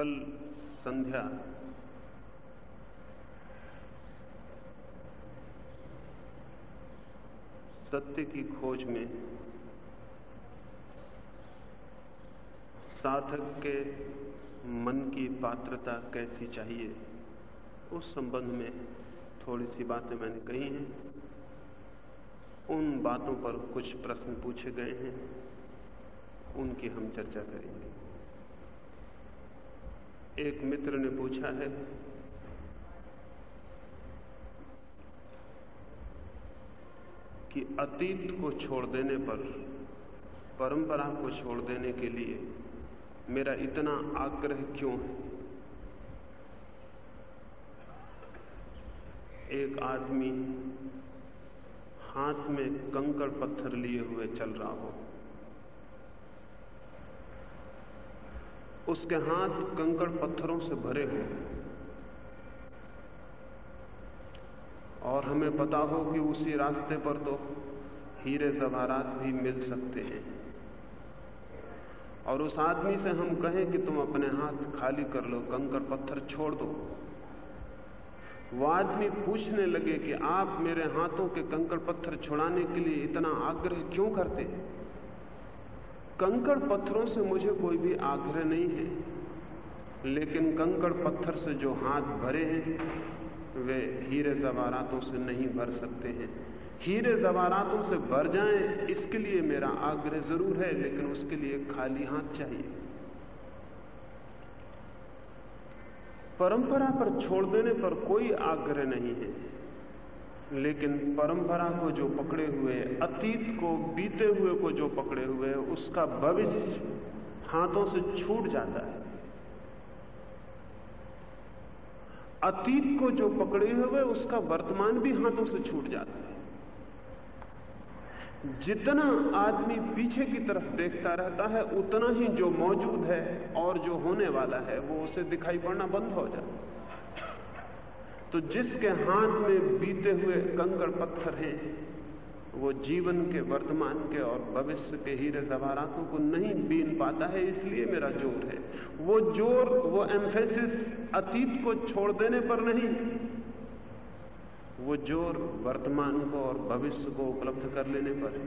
कल संध्या। सत्य की खोज में साधक के मन की पात्रता कैसी चाहिए, उस संबंध में थोड़ी सी बातें मैंने कही हैं। उन बातों पर कुछ प्रश्न पूछे गए हैं, उनकी हम चर्चा करेंगे। एक मित्र ने पूछा है, कि अतीत को छोड़ देने पर, परंपरा को छोड़ देने के लिए मेरा इतना आग्रह क्यों है? एक आदमी हाथ में कंकड़ पत्थर लिए हुए चल रहा हो। उसके हाथ कंकड़ पत्थरों से भरे हुए और हमें पता हो कि उसी रास्ते पर तो हीरे जवाहरात भी मिल सकते हैं। और उस आदमी से हम कहें कि तुम अपने हाथ खाली कर लो, कंकड़ पत्थर छोड़ दो। वो आदमी पूछने लगे कि आप मेरे हाथों के कंकड़ पत्थर छुड़ाने के लिए इतना आग्रह क्यों करते हैं? कंकड़ पत्थरों से मुझे कोई भी आग्रह नहीं है। लेकिन कंकड़ पत्थर से जो हाथ भरे हैं, वे हीरे जवारातों से नहीं भर सकते हैं। हीरे जवारातों से भर जाएँ, इसके लिए मेरा आग्रह ज़रूर है, लेकिन उसके लिए खाली हाथ चाहिए। परंपरा पर छोड़ देने पर कोई आग्रह नहीं है। लेकिन परंपरा को जो पकड़े हुए, अतीत को, बीते हुए को जो पकड़े हुए, उसका भविष्य हाथों से छूट जाता है। अतीत को जो पकड़े हुए, उसका वर्तमान भी हाथों से छूट जाता है। जितना आदमी पीछे की तरफ़ देखता रहता है, उतना ही जो मौजूद है और जो होने वाला है, वो उसे दिखाई पड़ना बंद हो जाता तो जिसके हाथ में बीते हुए कंकड़ पत्थर हैं, वो जीवन के वर्तमान के और भविष्य के हीरे जवारातों को नहीं बीन पाता है, इसलिए मेरा ज़ोर है। वो ज़ोर, वो एम्फेसिस अतीत को छोड़ देने पर नहीं। वो ज़ोर वर्तमान को और भविष्य को उपलब्ध कर लेने पर है।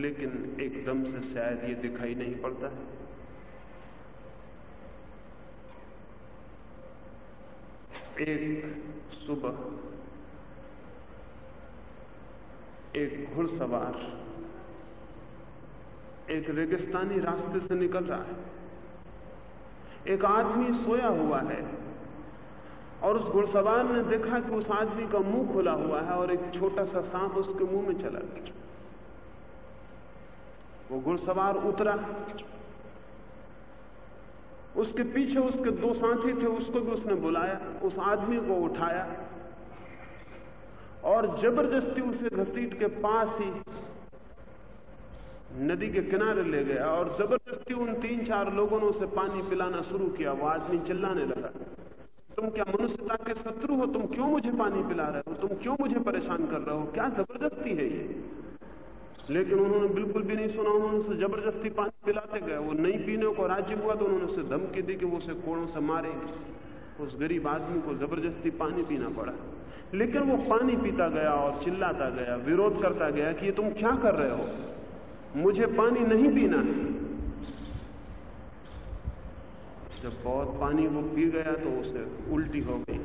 लेकिन एकदम से शायद ये दिखाई नहीं पड़ता है। एक सुबह, एक घुड़सवार, एक रेगिस्तानी रास्ते से निकल रहा है। एक आदमी सोया हुआ है और उस घुड़सवार ने देखा कि उस आदमी का मुँह खुला हुआ है और एक छोटा सा सांप उसके मुँह में चला गया। वो घुड़सवार उतरा उसके पीछे उसके दो साथी थे, उसको भी उसने बुलाया, उस आदमी को उठाया। और ज़बरदस्ती उसे घसीट के पास ही नदी के किनारे ले गया और ज़बरदस्ती उन तीन चार लोगों ने उसे पानी पिलाना शुरू किया। वो आदमी चिल्लाने लगा, तुम क्या मनुष्यता के शत्रु हो? तुम क्यों मुझे पानी पिला रहे हो? तुम क्यों मुझे परेशान कर रहे हो? क्या ज़बरदस्ती है ये? लेकिन उन्होंने बिल्कुल भी नहीं सुना, उन्होंने ज़बरदस्ती पानी पिलाते गए, वो नहीं पीने को राज्य हुआ तो उन्होंने उसे धमकी दी कि वो उसे कोड़ों से मारेंगे। उस गरीब आदमी को ज़बरदस्ती पानी पीना पड़ा। लेकिन वो पानी पीता गया और चिल्लाता गया, विरोध करता गया कि ये तुम क्या कर रहे हो? मुझे पानी नहीं पीना। है जब बहुत पानी वो पी गया तो उसे उल्टी हो गई।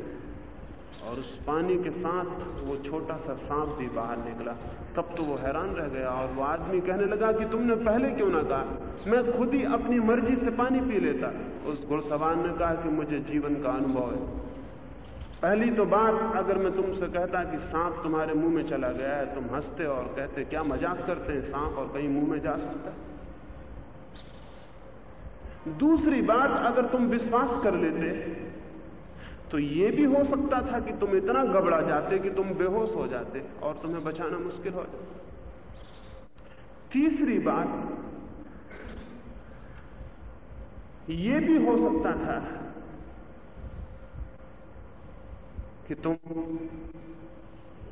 और उस पानी के साथ वो छोटा सा सांप भी बाहर निकला। तब तो वो हैरान रह गया और वो आदमी कहने लगा कि तुमने पहले क्यों ना कहा? मैं खुद ही अपनी मर्ज़ी से पानी पी लेता। उस घुड़सवार ने कहा कि मुझे जीवन का अनुभव है। पहली तो बात, अगर मैं तुमसे कहता कि सांप तुम्हारे मुँह में चला गया है, तुम हँसते और कहते, क्या मज़ाक करते हैं? सांप और कहीं मुँह में जा सकता है? दूसरी बात, अगर तुम विश्वास कर लेते तो यह भी हो सकता था कि तुम इतना घबरा जाते कि तुम बेहोश हो जाते और तुम्हें बचाना मुश्किल हो जाता। तीसरी बात यह भी हो सकता था कि तुम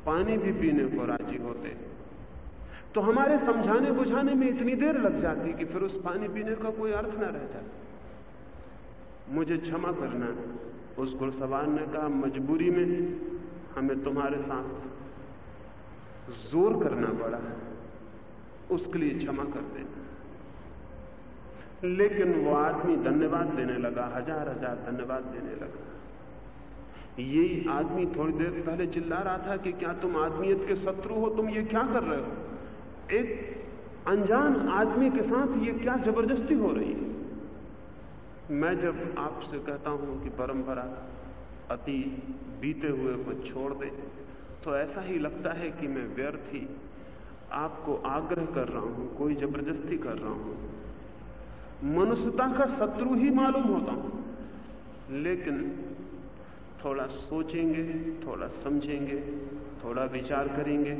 पानी भी पीने को राज़ी होते। तो हमारे समझाने बुझाने में इतनी देर लग जाती कि फिर उस पानी पीने का कोई अर्थ ना रह जाता। मुझे क्षमा करना। उस घुड़सवार ने कहा, मजबूरी में हमें तुम्हारे साथ ज़ोर करना पड़ा। उसके लिए क्षमा कर देना। लेकिन वो आदमी धन्यवाद देने लगा, हज़ार हज़ार धन्यवाद देने लगा। यही आदमी थोड़ी देर पहले चिल्ला रहा था कि क्या तुम आदमियत के शत्रु हो, तुम ये क्या कर रहे हो? एक अनजान आदमी के साथ ये क्या ज़बरदस्ती हो रही है? मैं जब आपसे कहता हूँ कि परंपरा अति बीते हुए को छोड़ दे तो ऐसा ही लगता है कि मैं व्यर्थ ही आपको आग्रह कर रहा हूँ, कोई ज़बरदस्ती कर रहा हूँ। मनुष्यता का शत्रु ही मालूम होता हूँ, लेकिन थोड़ा सोचेंगे, थोड़ा समझेंगे, थोड़ा विचार करेंगे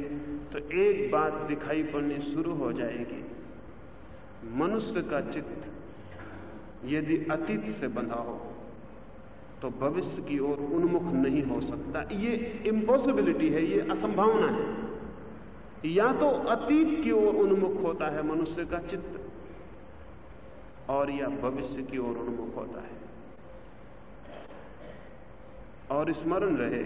तो एक बात दिखाई पड़नी शुरू हो जाएगी। मनुष्य का चित्त यदि अतीत से बंधा हो तो भविष्य की ओर उन्मुख नहीं हो सकता। ये इम्पॉसिबिलिटी है, ये असंभावना है। या तो अतीत की ओर उन्मुख होता है मनुष्य का चित्त, और या भविष्य की ओर उन्मुख होता है। और स्मरण रहे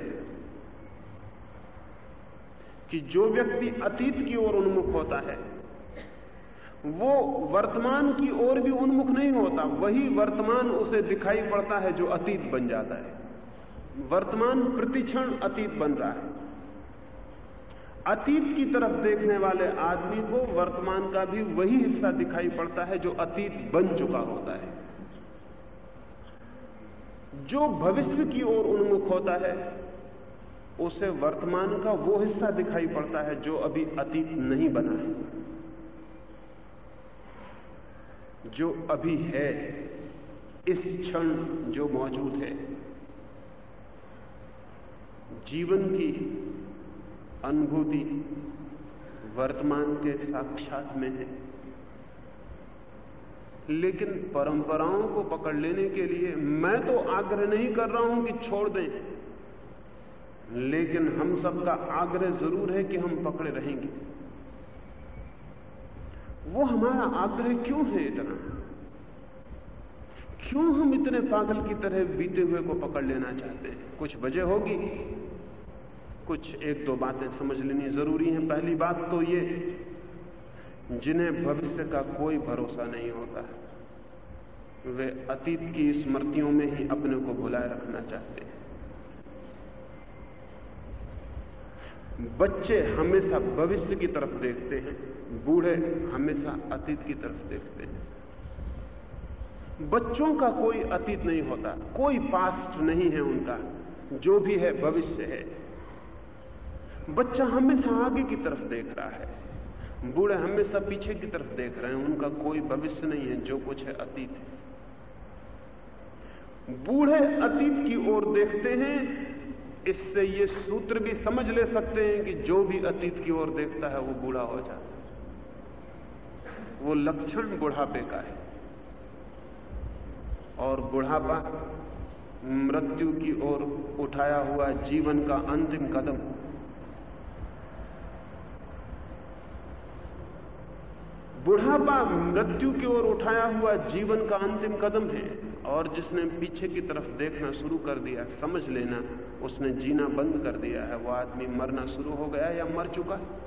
कि जो व्यक्ति अतीत की ओर उन्मुख होता है वो वर्तमान की ओर भी उन्मुख नहीं होता, वही वर्तमान उसे दिखाई पड़ता है जो अतीत बन जाता है। वर्तमान प्रतिक्षण अतीत बन रहा है। अतीत की तरफ़ देखने वाले आदमी को वर्तमान का भी वही हिस्सा दिखाई पड़ता है जो अतीत बन चुका होता है। जो भविष्य की ओर उन्मुख होता है, उसे वर्तमान का वो हिस्सा दिखाई पड़ता है जो अभी अतीत नहीं बना है। जो अभी है, इस क्षण जो मौजूद है, जीवन की अनुभूति वर्तमान के साक्षात में है। लेकिन परंपराओं को पकड़ लेने के लिए मैं तो आग्रह नहीं कर रहा हूँ कि छोड़ दें। लेकिन हम सबका आग्रह ज़रूर है कि हम पकड़े रहेंगे। वो हमारा आग्रह क्यों है इतना? क्यों हम इतने पागल की तरह बीते हुए को पकड़ लेना चाहते हैं? कुछ वजह होगी? कुछ एक दो बातें समझ लेनी ज़रूरी है। पहली बात तो ये, जिन्हें भविष्य का कोई भरोसा नहीं होता, वे अतीत की स्मृतियों में ही अपने को भुलाए रखना चाहते हैं। बच्चे हमेशा भविष्य की तरफ़ देखते हैं। बूढ़े हमेशा अतीत की तरफ़ देखते हैं। बच्चों का कोई अतीत नहीं होता, कोई पास्ट नहीं है उनका, जो भी है भविष्य है। बच्चा हमेशा आगे की तरफ़ देख रहा है, बूढ़े हमेशा पीछे की तरफ़ देख रहे हैं, उनका कोई भविष्य नहीं है, जो कुछ है अतीत है। बूढ़े अतीत की ओर देखते हैं, इससे ये सूत्र भी समझ ले सकते हैं कि जो भी अतीत की ओर देखता है, वो बूढ़ा हो जाता है। वो लक्षण बुढ़ापे का है। और बुढ़ापा मृत्यु की ओर उठाया हुआ जीवन का अंतिम कदम। बुढ़ापा मृत्यु की ओर उठाया हुआ जीवन का अंतिम कदम है, और जिसने पीछे की तरफ़ देखना शुरू कर दिया, समझ लेना, उसने जीना बंद कर दिया है, वो आदमी मरना शुरू हो गया या मर चुका है।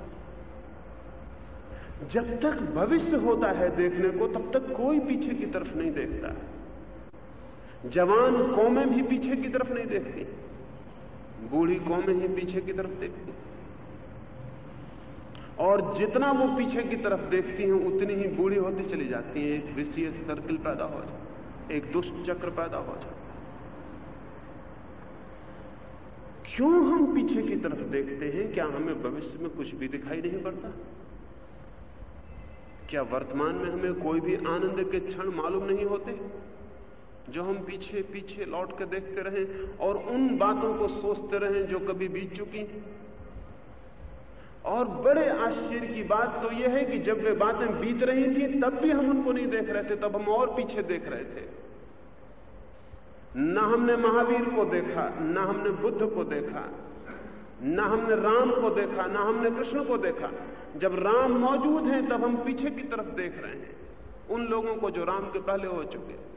जब तक भविष्य होता है देखने को, तब तक कोई पीछे की तरफ़ नहीं देखता। जवान कौमें भी पीछे की तरफ़ नहीं देखती, बूढ़ी कौमें ही पीछे की तरफ़ देखती। और जितना वो पीछे की तरफ़ देखती हैं, उतनी ही बूढ़ी होती चली जाती है। एक विशेष सर्किल पैदा हो जाता एक दुष्ट चक्र पैदा हो जाता क्यों हम पीछे की तरफ़ देखते हैं? क्या हमें भविष्य में कुछ भी दिखाई नहीं पड़ता? क्या वर्तमान में हमें कोई भी आनंद के क्षण मालूम नहीं होते? जो हम पीछे पीछे लौट कर देखते रहें और उन बातों को सोचते रहें जो कभी बीत चुकी और बड़े आश्चर्य की बात तो यह है कि जब वे बातें बीत रही थी, तब भी हम उनको नहीं देख रहे थे, तब हम और पीछे देख रहे थे। न हमने महावीर को देखा, न हमने बुद्ध को देखा। न हमने राम को देखा, ना हमने कृष्ण को देखा। जब राम मौजूद हैं, तब हम पीछे की तरफ़ देख रहे हैं। उन लोगों को जो राम के पहले हो चुके।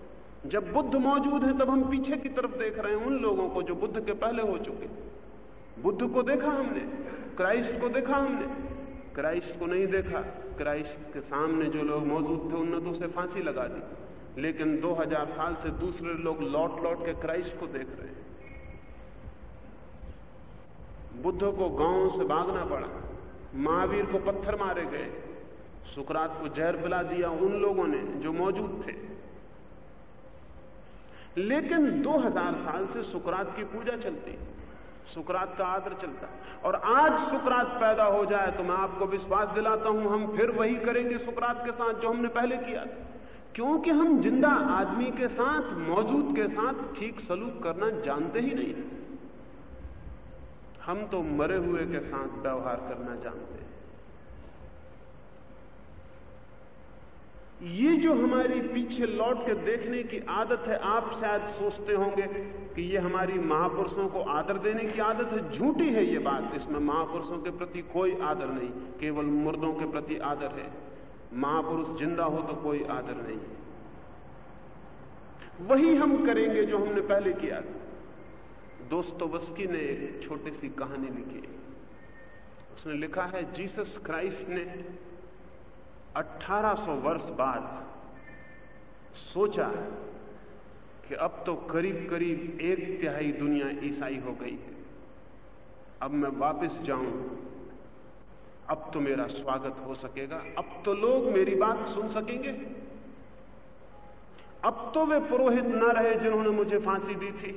जब बुद्ध मौजूद है, तब हम पीछे की तरफ़ देख रहे हैं उन लोगों को जो बुद्ध के पहले हो चुके। बुद्ध को देखा हमने, क्राइस्ट को देखा हमने। क्राइस्ट को नहीं देखा। क्राइस्ट के सामने जो लोग मौजूद थे उन्होंने तो उसे फांसी लगा दी। लेकिन 2000 साल से दूसरे लोग लौट लौट के क्राइस्ट को देख रहे हैं। बुद्ध को गाँव से भागना पड़ा। महावीर को पत्थर मारे गए। सुकरात को जहर पिला दिया उन लोगों ने जो मौजूद थे। लेकिन 2000 साल से सुकरात की पूजा चलती। सुकरात का आदर चलता। और आज सुकरात पैदा हो जाए तो मैं आपको विश्वास दिलाता हूँ, हम फिर वही करेंगे सुकरात के साथ जो हमने पहले किया। क्योंकि हम ज़िंदा आदमी के साथ, मौजूद के साथ ठीक सलूक करना जानते ही नहीं। हम तो मरे हुए के साथ व्यवहार करना जानते हैं। ये जो हमारी पीछे लौट के देखने की आदत है, आप शायद सोचते होंगे कि ये हमारी महापुरुषों को आदर देने की आदत है। झूठी है ये बात। इसमें महापुरुषों के प्रति कोई आदर नहीं, केवल मुर्दों के प्रति आदर है। महापुरुष ज़िंदा हो तो कोई आदर नहीं। वही हम करेंगे जो हमने पहले किया था। दोस्तोवस्की ने एक छोटी सी कहानी लिखी। उसने लिखा है, जीसस क्राइस्ट ने 1800 वर्ष बाद सोचा कि अब तो करीब करीब एक तिहाई दुनिया ईसाई हो गई है। अब मैं वापस जाऊँ, अब तो मेरा स्वागत हो सकेगा, अब तो लोग मेरी बात सुन सकेंगे। अब तो वे पुरोहित न रहे जिन्होंने मुझे फांसी दी थी।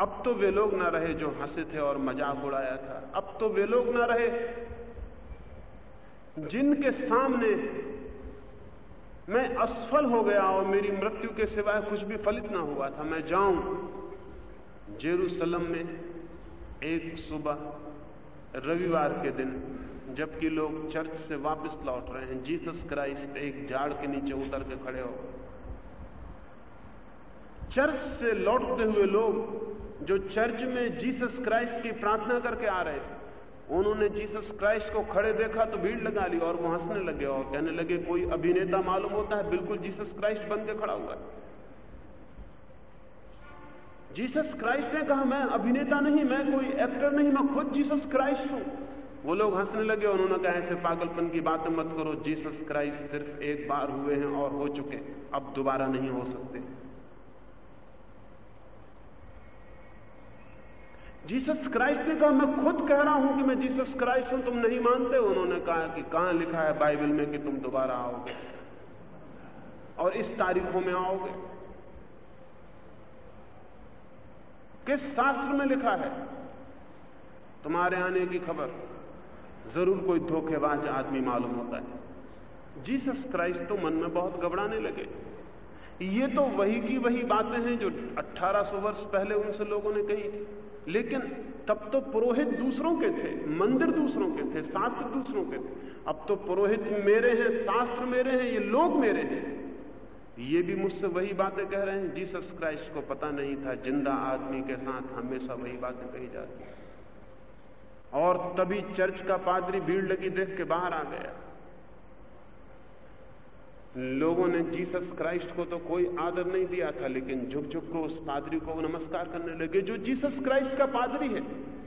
अब तो वे लोग ना रहे जो हंसे थे और मज़ाक उड़ाया था। अब तो वे लोग ना रहे जिनके सामने मैं असफल हो गया और मेरी मृत्यु के सिवाय कुछ भी फलित ना हुआ था। मैं जाऊँ जेरूसलम में एक सुबह रविवार के दिन, जबकि लोग चर्च से वापस लौट रहे हैं। जीसस क्राइस्ट एक झाड़ के नीचे उतर के खड़े हो चर्च से लौटते हुए लोग जो चर्च में जीसस क्राइस्ट की प्रार्थना करके आ रहे थे, उन्होंने जीसस क्राइस्ट को खड़े देखा तो भीड़ लगा ली और वो हंसने लगे और कहने लगे, कोई अभिनेता मालूम होता है? बिल्कुल जीसस क्राइस्ट बन के खड़ा हुआ जीसस क्राइस्ट ने कहा, मैं अभिनेता नहीं, मैं कोई एक्टर नहीं, मैं खुद जीसस क्राइस्ट हूँ। वो लोग हंसने लगे उन्होंने कहा, ऐसे पागलपन की बातें मत करो, जीसस क्राइस्ट सिर्फ़ एक बार हुए हैं और हो चुके अब दोबारा नहीं हो सकते। जीसस क्राइस्ट ने कहा मैं खुद कह रहा हूँ कि मैं जीसस क्राइस्ट हूँ, तुम नहीं मानते? उन्होंने कहा कि कहाँ लिखा है बाइबल में कि तुम दोबारा आओगे? और इस तारीखों में आओगे? किस शास्त्र में लिखा है? तुम्हारे आने की खबर। ज़रूर कोई धोखेबाज आदमी मालूम होता है। जीसस क्राइस्ट तो मन में बहुत घबराने लगे। ये तो वही की वही बातें हैं जो 1800 वर्ष पहले उनसे लोगों ने कही थी। लेकिन तब तो पुरोहित दूसरों के थे, मंदिर दूसरों के थे, शास्त्र दूसरों के थे। अब तो पुरोहित मेरे हैं, शास्त्र मेरे हैं, ये लोग मेरे हैं। ये भी मुझसे वही बातें कह रहे हैं, जीसस क्राइस्ट को पता नहीं था, ज़िंदा आदमी के साथ हमेशा वही बातें कही जाती और तभी चर्च का पादरी भीड़ लगी देख के बाहर आ गया। लोगों ने जीसस क्राइस्ट को तो कोई आदर नहीं दिया था, लेकिन झुक झुक को उस पादरी को नमस्कार करने लगे, जो जीसस क्राइस्ट का पादरी है,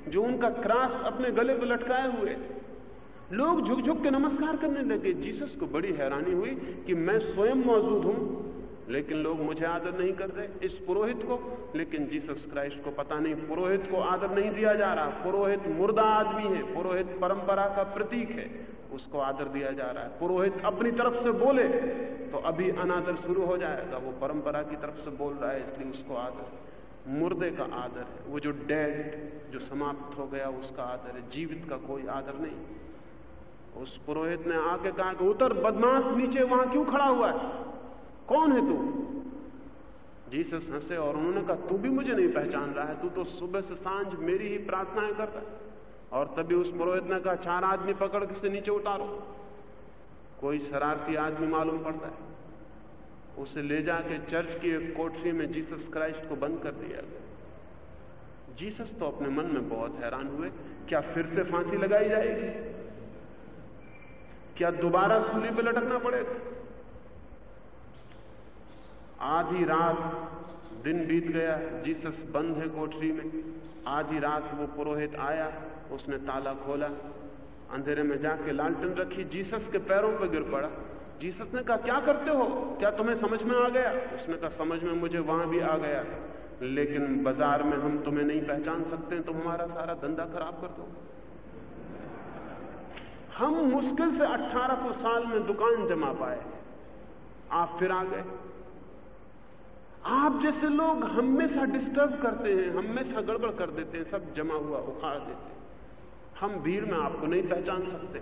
जो उनका क्रास अपने गले पर लटकाए हुए। लोग झुक झुक के नमस्कार करने लगे। जीसस को बड़ी हैरानी हुई कि मैं स्वयं मौजूद हूँ, लेकिन लोग मुझे आदर नहीं कर रहे इस पुरोहित को। लेकिन जीसस क्राइस्ट को पता नहीं, पुरोहित को आदर नहीं दिया जा रहा। पुरोहित मुर्दा आदमी है, पुरोहित परंपरा का प्रतीक है। उसको आदर दिया जा रहा है। पुरोहित अपनी तरफ़ से बोले तो अभी अनादर शुरू हो जाएगा। वो परंपरा की तरफ़ से बोल रहा है, इसलिए उसको आदर। मुर्दे का आदर है। वो जो डेड, जो समाप्त हो गया, उसका आदर है। जीवित का कोई आदर नहीं। उस पुरोहित ने आके कहा कि उतर, बदमाश नीचे, वहाँ क्यों खड़ा हुआ है? कौन है तू? जीसस हंसे और उन्होंने कहा, तू भी मुझे नहीं पहचान रहा है। तू तो सुबह से साँझ मेरी ही प्रार्थनाएँ करता है। और तभी उस पुरोहित ने कहा चार आदमी पकड़ के से नीचे उतारो? कोई शरारती आदमी मालूम पड़ता है। उसे ले जाके चर्च की एक कोठरी में जीसस क्राइस्ट को बंद कर दिया गया। जीसस तो अपने मन में बहुत हैरान हुए, क्या फिर से फांसी लगाई जाएगी? क्या दोबारा सूली पर लटकना पड़ेगा? आधी रात दिन बीत गया, जीसस बंद है कोठरी में। आधी रात वो पुरोहित आया उसने ताला खोला, अंधेरे में जाके लालटन रखी, जीसस के पैरों पर गिर पड़ा। जीसस ने कहा, क्या करते हो? क्या तुम्हें समझ में आ गया? उसने कहा, समझ में मुझे वहाँ भी आ गया लेकिन बाज़ार में हम तुम्हें नहीं पहचान सकते, तुम हमारा सारा धंधा खराब कर दो। हम मुश्किल से 1800 साल में दुकान जमा पाए। आप फिर आ गए। आप जैसे लोग हमेशा डिस्टर्ब करते हैं, हमेशा गड़बड़ कर देते हैं, सब जमा हुआ, उखाड़ देते हैं। हम भीड़ में आपको नहीं पहचान सकते।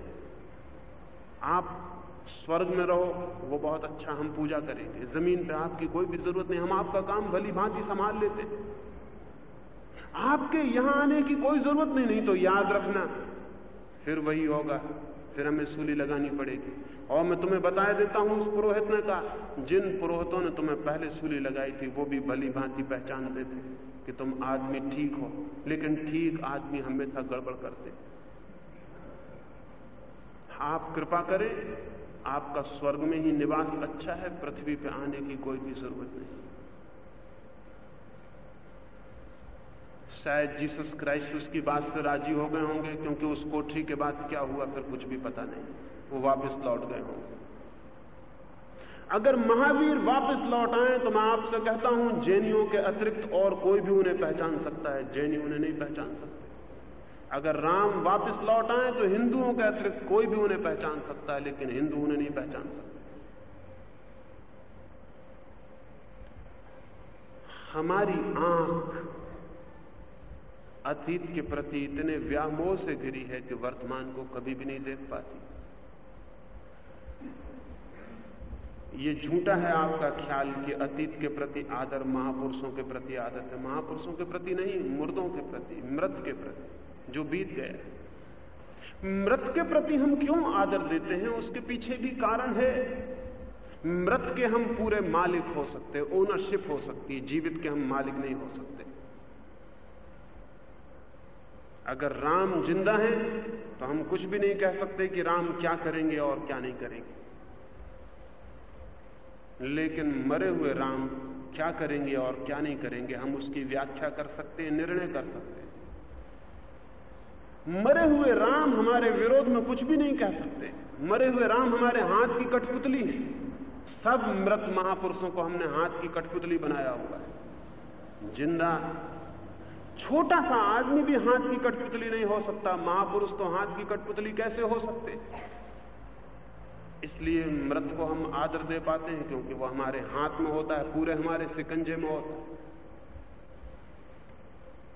आप स्वर्ग में रहो, वो बहुत अच्छा हम पूजा करेंगे। ज़मीन पे आपकी कोई भी ज़रूरत नहीं, हम आपका काम भली भांति संभाल लेते आपके यहाँ आने की कोई ज़रूरत नहीं नहीं तो याद रखना। फिर वही होगा, फिर हमें सूली लगानी पड़ेगी। और मैं तुम्हें बताया देता हूँ उस पुरोहित ने कहा, जिन पुरोहितों ने तुम्हें पहले सूली लगाई थी, वो भी भली भांति पहचानते थे कि तुम आदमी ठीक हो, लेकिन ठीक आदमी हमेशा गड़बड़ करते। आप कृपा करें, आपका स्वर्ग में ही निवास अच्छा है, पृथ्वी पे आने की कोई भी ज़रूरत नहीं। शायद जीसस क्राइस्ट उसकी बात से राज़ी हो गए होंगे, क्योंकि उस कोठरी के बाद क्या हुआ फिर कुछ भी पता नहीं। वो वापस लौट गए होंगे। अगर महावीर वापस लौट आए तो मैं आपसे कहता हूँ, जैनियों के अतिरिक्त और कोई भी उन्हें पहचान सकता है। जैनी उन्हें नहीं पहचान सकते। अगर राम वापस लौट आए तो हिंदुओं के अतिरिक्त कोई भी उन्हें पहचान सकता है, लेकिन हिंदू उन्हें नहीं पहचान सकते। हमारी आँख अतीत के प्रति इतने व्यामोह से घिरी है कि वर्तमान को कभी भी नहीं देख पाती। ये झूठा है आपका ख्याल कि अतीत के प्रति आदर, महापुरुषों के प्रति आदर है। महापुरुषों के प्रति नहीं, मुर्दों के प्रति, मृत के प्रति, जो बीत गया मृत के प्रति हम क्यों आदर देते हैं? उसके पीछे भी कारण है। मृत के हम पूरे मालिक हो सकते ओनरशिप हो सकती है, जीवित के हम मालिक नहीं हो सकते। अगर राम ज़िंदा है तो हम कुछ भी नहीं कह सकते कि राम क्या करेंगे और क्या नहीं करेंगे। लेकिन मरे हुए राम क्या करेंगे और क्या नहीं करेंगे, हम उसकी व्याख्या कर सकते हैं, निर्णय कर सकते हैं। मरे हुए राम हमारे विरोध में कुछ भी नहीं कह सकते। मरे हुए राम हमारे हाथ की कठपुतली है। सब मृत महापुरुषों को हमने हाथ की कठपुतली बनाया हुआ है। ज़िंदा, छोटा सा आदमी भी हाथ की कठपुतली नहीं हो सकता। महापुरुष तो हाथ की कठपुतली कैसे हो सकते? इसलिए मृत को हम आदर दे पाते हैं क्योंकि वो हमारे हाथ में होता है, पूरे हमारे सिकंजे में होता है।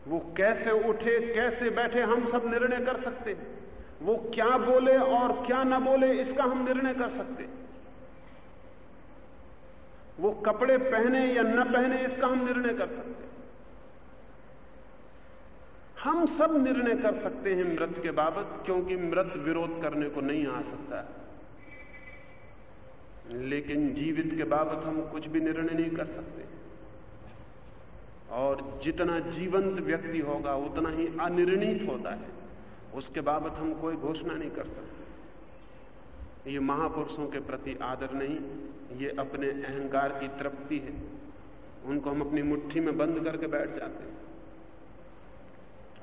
वो कैसे उठे, कैसे बैठे, हम सब निर्णय कर सकते हैं। वो क्या बोले और क्या ना बोले, इसका हम निर्णय कर सकते हैं। वो कपड़े पहने या न पहने, इसका हम निर्णय कर सकते हैं। हम सब निर्णय कर सकते हैं मृत के बाबत, क्योंकि मृत विरोध करने को नहीं आ सकता। लेकिन जीवित के बाबत हम कुछ भी निर्णय नहीं कर सकते। और जितना जीवंत व्यक्ति होगा, उतना ही अनिर्णित होता है। उसके बाबत हम कोई घोषणा नहीं कर सकते। ये महापुरुषों के प्रति आदर नहीं, ये अपने अहंकार की तृप्ति है। उनको हम अपनी मुट्ठी में बंद करके बैठ जाते हैं।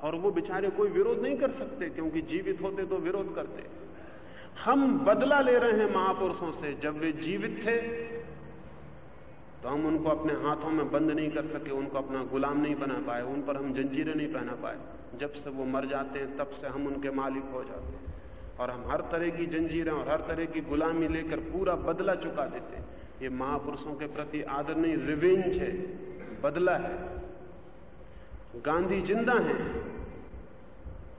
और वो बेचारे कोई विरोध नहीं कर सकते, क्योंकि जीवित होते तो विरोध करते। हम बदला ले रहे हैं महापुरुषों से। जब वे जीवित थे तो हम उनको अपने हाथों में बंद नहीं कर सके, उनको अपना गुलाम नहीं बना पाए, उन पर हम जंजीरें नहीं पहना पाए। जब से वो मर जाते हैं, तब से हम उनके मालिक हो जाते हैं। और हम हर तरह की जंजीरें और हर तरह की गुलामी लेकर पूरा बदला चुका देते हैं। ये महापुरुषों के प्रति आदर नहीं रिवेंज है, बदला है। गांधी ज़िंदा है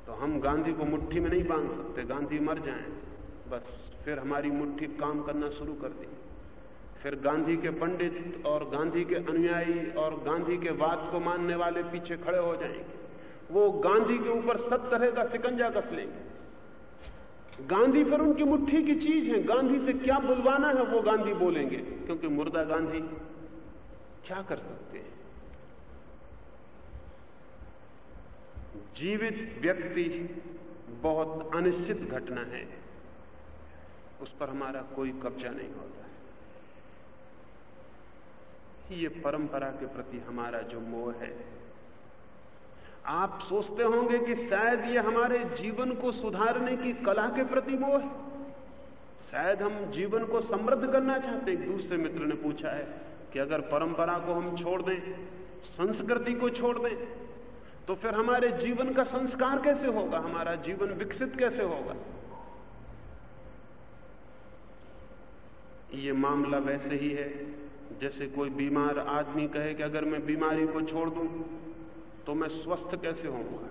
तो हम गांधी को मुट्ठी में नहीं बाँध सकते। गांधी मर जाएँ। बस फिर हमारी मुट्ठी काम करना शुरू कर दी। फिर गांधी के पंडित और गांधी के अनुयायी और गांधी के बात को मानने वाले पीछे खड़े हो जाएँगे। वो गांधी के ऊपर सब तरह का सिकंजा कस लेंगे। गांधी फिर उनकी मुट्ठी की चीज़ है। गांधी से क्या बुलवाना है वो गांधी बोलेंगे, क्योंकि मुर्दा गांधी क्या कर सकते हैं? जीवित व्यक्ति बहुत अनिश्चित घटना है। उस पर हमारा कोई कब्जा नहीं होता है। ये परंपरा के प्रति हमारा जो मोह है, आप सोचते होंगे कि शायद ये हमारे जीवन को सुधारने की कला के प्रति मोह है। शायद हम जीवन को समृद्ध करना चाहते हैं। दूसरे मित्र ने पूछा है कि अगर परंपरा को हम छोड़ दें, संस्कृति को छोड़ दें तो फिर हमारे जीवन का संस्कार कैसे होगा? हमारा जीवन विकसित कैसे होगा? ये मामला वैसे ही है, जैसे कोई बीमार आदमी कहे कि अगर मैं बीमारी को छोड़ दूँ तो मैं स्वस्थ कैसे होऊँगा?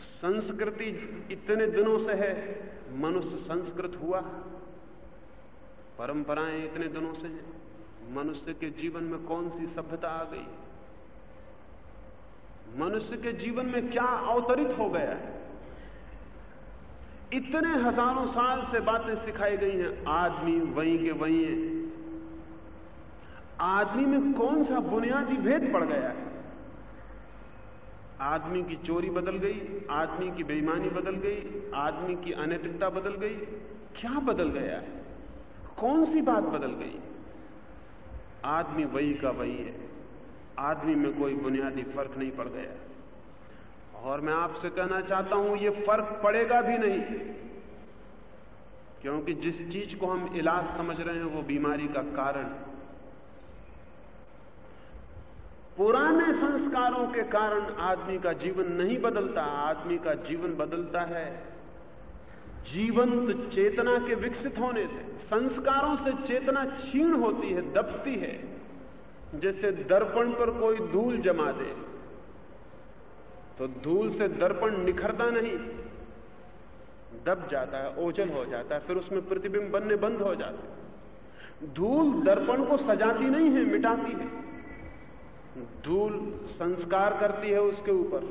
संस्कृति इतने दिनों से है, मनुष्य संस्कृत हुआ, परंपराएँ इतने दिनों से हैं, मनुष्य के जीवन में कौन सी सभ्यता आ गई? मनुष्य के जीवन में क्या अवतरित हो गया है? इतने हज़ारों साल से बातें सिखाई गई हैं, आदमी वहीं के वहीं है। आदमी में कौन सा बुनियादी भेद पड़ गया है? आदमी की चोरी बदल गई, आदमी की बेईमानी बदल गई, आदमी की अनैतिकता बदल गई। क्या बदल गया है? कौन सी बात बदल गई? आदमी वही का वही है। आदमी में कोई बुनियादी फ़र्क नहीं पड़ गया। और मैं आपसे कहना चाहता हूँ, ये फ़र्क पड़ेगा भी नहीं, क्योंकि जिस चीज़ को हम इलाज समझ रहे हैं, वो बीमारी का कारण पुराने संस्कारों के कारण आदमी का जीवन नहीं बदलता, आदमी का जीवन बदलता है। जीवंत चेतना के विकसित होने से, संस्कारों से चेतना क्षीण होती है, दबती है, जैसे दर्पण पर कोई धूल जमा दे। तो धूल से दर्पण निखरता नहीं। दब जाता है ओझल हो जाता है, फिर उसमें प्रतिबिंब बनने बंद हो जाते धूल दर्पण को सजाती नहीं है, मिटाती है। धूल संस्कार करती है उसके ऊपर,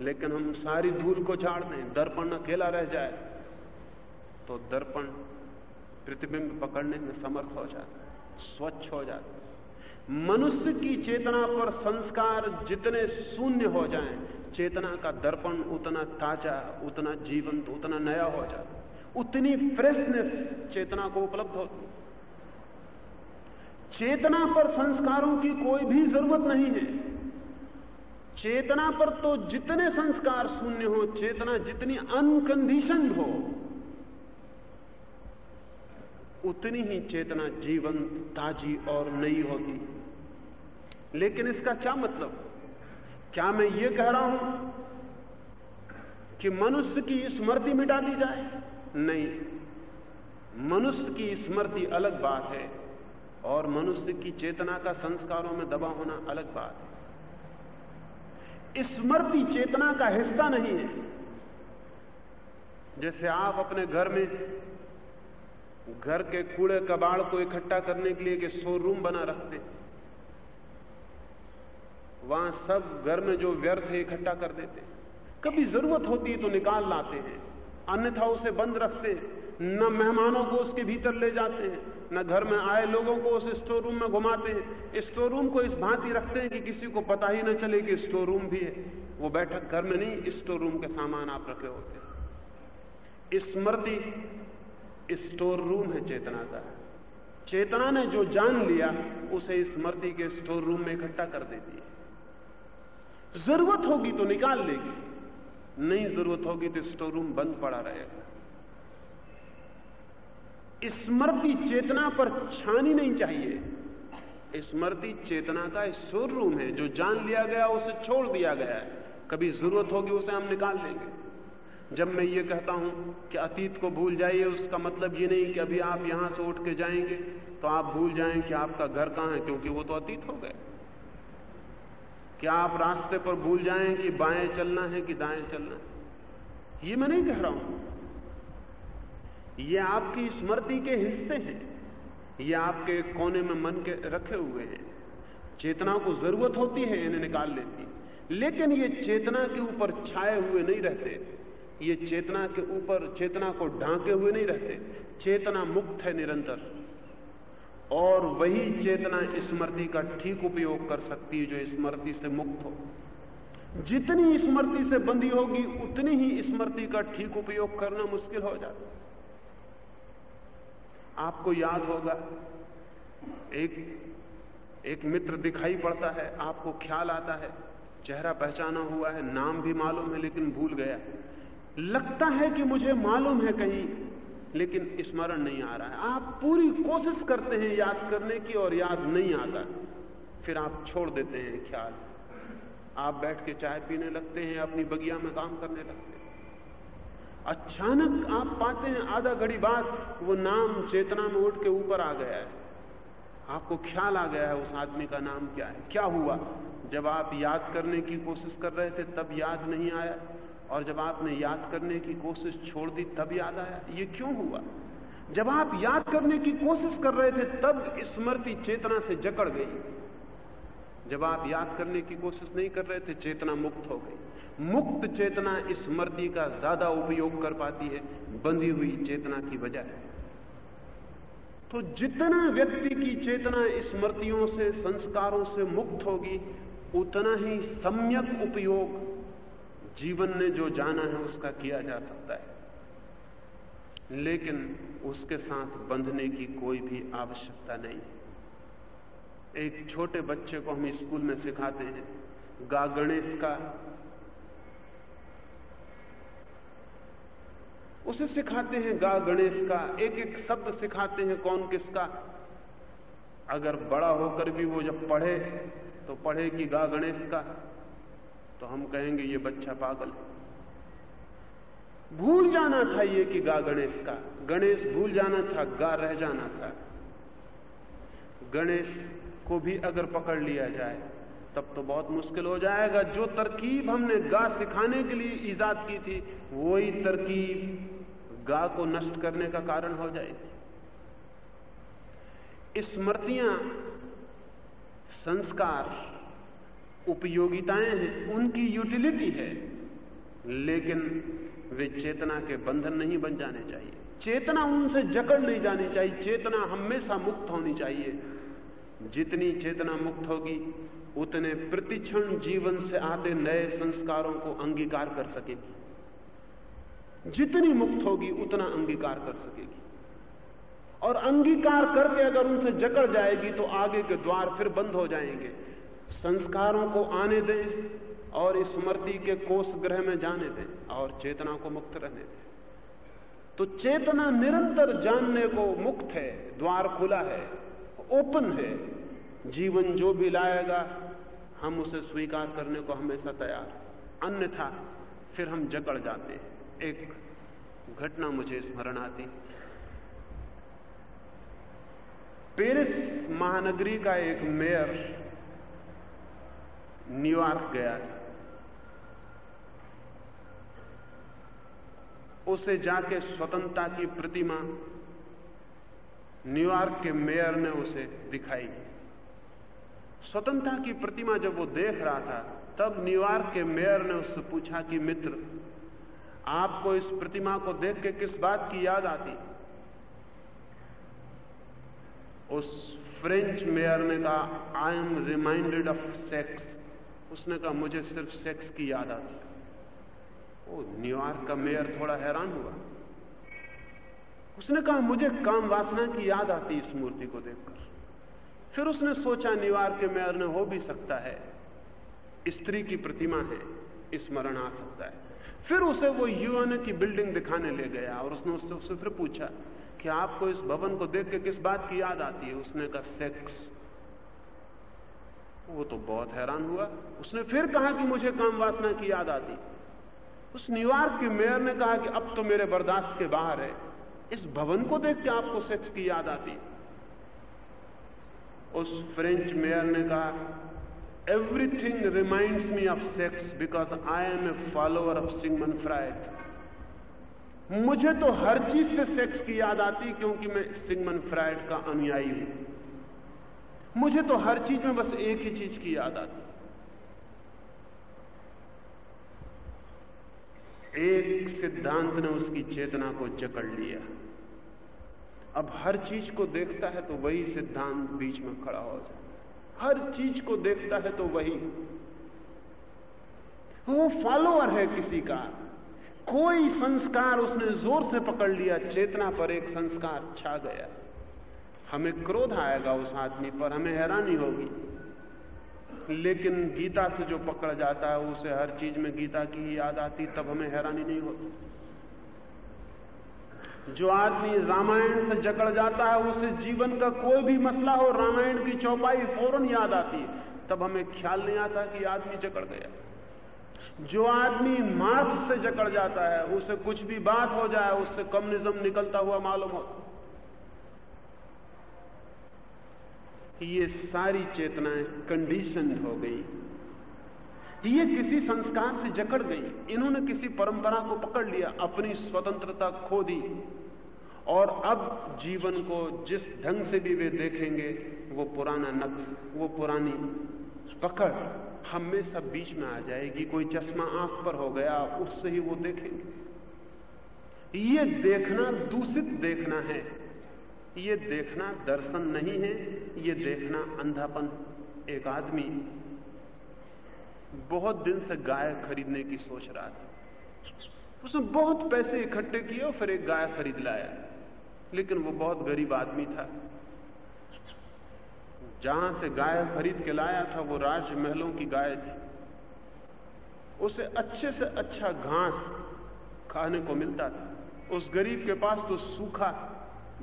लेकिन हम सारी धूल को झाड़ दें, दर्पण अकेला रह जाए तो दर्पण प्रतिबिंब पकड़ने में समर्थ हो जाता है, स्वच्छ हो जाता है। मनुष्य की चेतना पर संस्कार जितने शून्य हो जाएँ, चेतना का दर्पण उतना ताज़ा, उतना जीवंत, उतना नया हो जाता उतनी फ्रेशनेस चेतना को उपलब्ध होती चेतना पर संस्कारों की कोई भी ज़रूरत नहीं है। चेतना पर तो जितने संस्कार शून्य हो, चेतना जितनी अनकंडीशन हो, उतनी ही चेतना जीवंत, ताजी और नई होती लेकिन इसका क्या मतलब? क्या मैं ये कह रहा हूँ कि मनुष्य की स्मृति मिटा दी जाए? नहीं। मनुष्य की स्मृति अलग बात है और मनुष्य की चेतना का संस्कारों में दबा होना अलग बात है। स्मृति चेतना का हिस्सा नहीं है। जैसे आप अपने घर में घर के कूड़े कबाड़ को इकट्ठा करने के लिए एक स्टोर रूम बना रखते हैं। वहाँ सब घर में जो व्यर्थ है, इकट्ठा कर देते कभी ज़रूरत होती है तो निकाल लाते हैं। अन्यथा उसे बंद रखते हैं। न मेहमानों को उसके भीतर ले जाते हैं, न घर में आए लोगों को उस स्टोर रूम में घुमाते हैं। स्टोर रूम को इस भांति रखते हैं कि किसी को पता ही न चले कि स्टोर रूम भी है। वो बैठक घर में नहीं स्टोर रूम के सामान आप रखे होते हैं। स्मृति स्टोर रूम है चेतना का। चेतना ने जो जान लिया, उसे स्मृति के स्टोर रूम में इकट्ठा कर देती है ज़रूरत होगी तो निकाल लेगी। नहीं ज़रूरत होगी तो स्टोर रूम बंद पड़ा रहेगा। स्मृति चेतना पर छानी नहीं चाहिए। स्मृति चेतना का स्टोर रूम है, जो जान लिया गया, उसे छोड़ दिया गया है। कभी ज़रूरत होगी, उसे हम निकाल लेंगे। जब मैं ये कहता हूँ कि अतीत को भूल जाइए, उसका मतलब ये नहीं कि अभी आप यहाँ से उठ के जाएँगे तो आप भूल जाएँ कि आपका घर कहाँ है, क्योंकि वो तो अतीत हो गए। क्या आप रास्ते पर भूल जाएँ कि बाएँ चलना है कि दाएँ चलना है? ये मैं नहीं कह रहा हूँ। ये आपकी स्मृति के हिस्से हैं। ये आपके कोने में मन के रखे हुए हैं। चेतना को ज़रूरत होती है इन्हें निकाल लेती। लेकिन ये चेतना के ऊपर छाए हुए नहीं रहते। ये चेतना के ऊपर, चेतना को ढांके हुए नहीं रहते। चेतना मुक्त है निरंतर। और वही चेतना स्मृति का ठीक उपयोग कर सकती है जो स्मृति से मुक्त हो। जितनी स्मृति से बंधी होगी, उतनी ही स्मृति का ठीक उपयोग करना मुश्किल हो जाता आपको याद होगा, एक एक मित्र दिखाई पड़ता है, आपको ख्याल आता है, चेहरा पहचाना हुआ है, नाम भी मालूम है, लेकिन भूल गया लगता है कि मुझे मालूम है कहीं लेकिन स्मरण नहीं आ रहा है। आप पूरी कोशिश करते हैं याद करने की और याद नहीं आता। फिर आप छोड़ देते हैं ख्याल। आप बैठ के चाय पीने लगते हैं, अपनी बगिया में काम करने लगते हैं। अचानक आप पाते हैं आधा घड़ी बाद वो नाम चेतना में उठ के ऊपर आ गया है। आपको ख्याल आ गया है उस आदमी का नाम क्या है? क्या हुआ? जब आप याद करने की कोशिश कर रहे थे, तब याद नहीं आया। और जब आपने याद करने की कोशिश छोड़ दी, तब याद आया। ये क्यों हुआ? जब आप याद करने की कोशिश कर रहे थे, तब स्मृति चेतना से जकड़ गई। जब आप याद करने की कोशिश नहीं कर रहे थे, चेतना मुक्त हो गई। मुक्त चेतना स्मृति का ज़्यादा उपयोग कर पाती है, बंधी हुई चेतना की बजाय तो जितना व्यक्ति की चेतना स्मृतियों से, संस्कारों से मुक्त होगी, उतना ही सम्यक उपयोग जीवन ने जो जाना है उसका किया जा सकता है। लेकिन उसके साथ बंधने की कोई भी आवश्यकता नहीं। एक छोटे बच्चे को हम स्कूल में सिखाते हैं, गा गणेश का। उसे सिखाते हैं गा गणेश का। एक एक शब्द सिखाते हैं कौन किसका। अगर बड़ा होकर भी वो जब पढ़े तो पढ़े कि गा गणेश का। तो हम कहेंगे, ये बच्चा पागल है। भूल जाना था ये कि गा गणेश का। गणेश भूल जाना था, गा रह जाना था। गणेश को भी अगर पकड़ लिया जाए, तब तो बहुत मुश्किल हो जाएगा। जो तरकीब हमने गा सिखाने के लिए ईजाद की थी, वही तरकीब गा को नष्ट करने का कारण हो जाएगी। स्मृतियाँ, संस्कार उपयोगिताएँ हैं, उनकी यूटिलिटी है। लेकिन वे चेतना के बंधन नहीं बन जाने चाहिए। चेतना उनसे जकड़ नहीं जानी चाहिए, चेतना हमेशा मुक्त होनी चाहिए। जितनी चेतना मुक्त होगी, उतने प्रतिक्षण जीवन से आते नए संस्कारों को अंगीकार कर सकेगी। जितनी मुक्त होगी, उतना अंगीकार कर सकेगी। और अंगीकार करके अगर उनसे जकड़ जाएगी तो आगे के द्वार फिर बंद हो जाएँगे। संस्कारों को आने दें और स्मृति के कोष ग्रह में जाने दें और चेतना को मुक्त रहने दें। तो चेतना निरंतर जानने को मुक्त है, द्वार खुला है, ओपन है। जीवन जो भी लाएगा, हम उसे स्वीकार करने को हमेशा तैयार। अन्यथा फिर हम जकड़ जाते हैं। एक घटना मुझे स्मरण आती। पेरिस महानगरी का एक मेयर न्यूयॉर्क गया था। उसे जाके स्वतंत्रता की प्रतिमा न्यूयॉर्क के मेयर ने उसे दिखाई। स्वतंत्रता की प्रतिमा जब वो देख रहा था, तब न्यूयॉर्क के मेयर ने उससे पूछा कि, मित्र, आपको इस प्रतिमा को देख के किस बात की याद आती? उस फ्रेंच मेयर ने कहा I am reminded of sex उसने कहा, मुझे सिर्फ़ सेक्स की याद आती न्यूयॉर्क का मेयर थोड़ा हैरान हुआ। उसने कहा, मुझे काम वासना की याद आती इस मूर्ति को देखकर। फिर उसने सोचा न्यूयॉर्क के मेयर ने हो भी सकता है। स्त्री की प्रतिमा है स्मरण आ सकता है। फिर उसे वो यूएन की बिल्डिंग दिखाने ले गया और उसने उससे उससे फिर पूछा कि आपको इस भवन को देख के किस बात की याद आती है? उसने कहा सेक्स वो तो बहुत हैरान हुआ। उसने फिर कहा कि मुझे काम वासना की याद आती। उस न्यूयॉर्क के मेयर ने कहा कि अब तो मेरे बर्दाश्त के बाहर है। इस भवन को देख के आपको सेक्स की याद आती। उस फ्रेंच मेयर ने कहा everything reminds me of sex because I am a follower of Sigmund Freud मुझे तो हर चीज़ से सेक्स की याद आती क्योंकि मैं सिंगमन फ्राइड का अनुयायी हूँ। मुझे तो हर चीज़ में बस एक ही चीज़ की याद आती। एक सिद्धांत ने उसकी चेतना को जकड़ लिया। अब हर चीज़ को देखता है तो वही सिद्धांत बीच में खड़ा हो जाए हर चीज़ को देखता है तो वही। वो फॉलोअर है किसी का। कोई संस्कार उसने ज़ोर से पकड़ लिया, चेतना पर एक संस्कार छा गया। हमें क्रोध आएगा उस आदमी पर, हमें हैरानी होगी। लेकिन गीता से जो पकड़ जाता है, उसे हर चीज़ में गीता की याद आती, तब हमें हैरानी नहीं होती। जो आदमी रामायण से जकड़ जाता है, उसे जीवन का कोई भी मसला हो, रामायण की चौपाई फ़ौरन याद आती है तब हमें ख्याल नहीं आता कि आदमी जकड़ गया। जो आदमी मार्क्स से जकड़ जाता है, उसे कुछ भी बात हो जाए, उससे कम्युनिज्म निकलता हुआ मालूम होता। ये सारी चेतनाएँ कंडीशन हो गई। ये किसी संस्कार से जकड़ गई। इन्होंने किसी परंपरा को पकड़ लिया, अपनी स्वतंत्रता खो दी। और अब जीवन को जिस ढंग से भी वे देखेंगे, वो पुराना नक्श, वो पुरानी पकड़ हमेशा बीच में आ जाएगी। कोई चश्मा आँख पर हो गया, उससे ही वो देखेंगे। ये देखना दूषित देखना है। ये देखना दर्शन नहीं है, ये देखना अंधापन। एक आदमी बहुत दिन से गाय खरीदने की सोच रहा था। उसने बहुत पैसे इकट्ठे किए और फिर एक गाय खरीद लाया। लेकिन वो बहुत गरीब आदमी था। जहाँ से गाय खरीद के लाया था, वो राजमहलों की गाय थी। उसे अच्छे से अच्छा घास खाने को मिलता था। उस गरीब के पास तो सूखा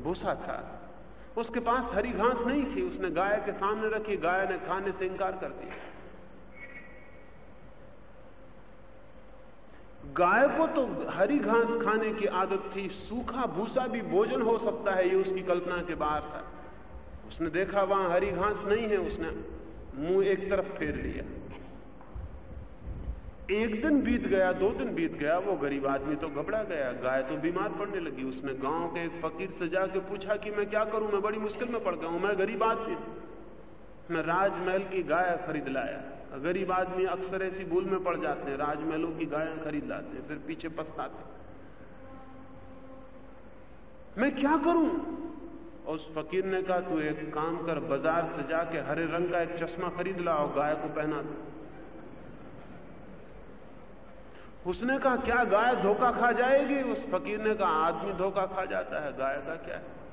भूसा था। उसके पास हरी घास नहीं थी। उसने गाय के सामने रखी। गाय ने खाने से इंकार कर दिया। गाय को तो हरी घास खाने की आदत थी। सूखा भूसा भी भोजन हो सकता है, ये उसकी कल्पना के बाहर था। उसने देखा, वहाँ हरी घास नहीं है। उसने मुँह एक तरफ़ फेर लिया। एक दिन बीत गया, दो दिन बीत गया, वो गरीब आदमी तो घबरा गया, गाय तो बीमार पड़ने लगी। उसने गाँव के एक फकीर से जाके पूछा कि मैं क्या करूँ, मैं बड़ी मुश्किल में पड़ गया हूँ, मैं गरीब आदमी मैं राजमहल की गाय खरीद लाया। गरीब आदमी अक्सर ऐसी भूल में पड़ जाते हैं, राजमहलों की गायें खरीद लाते हैं, फिर पीछे पछताते मैं क्या करूँ? उस फकीर ने कहा, तू एक काम कर, बाज़ार से जाके हरे रंग का एक चश्मा खरीद ला और गाय को पहना दो। उसने कहा क्या गाय धोखा खा जाएगी? उस फकीर ने कहा, आदमी धोखा खा जाता है, गाय का क्या? है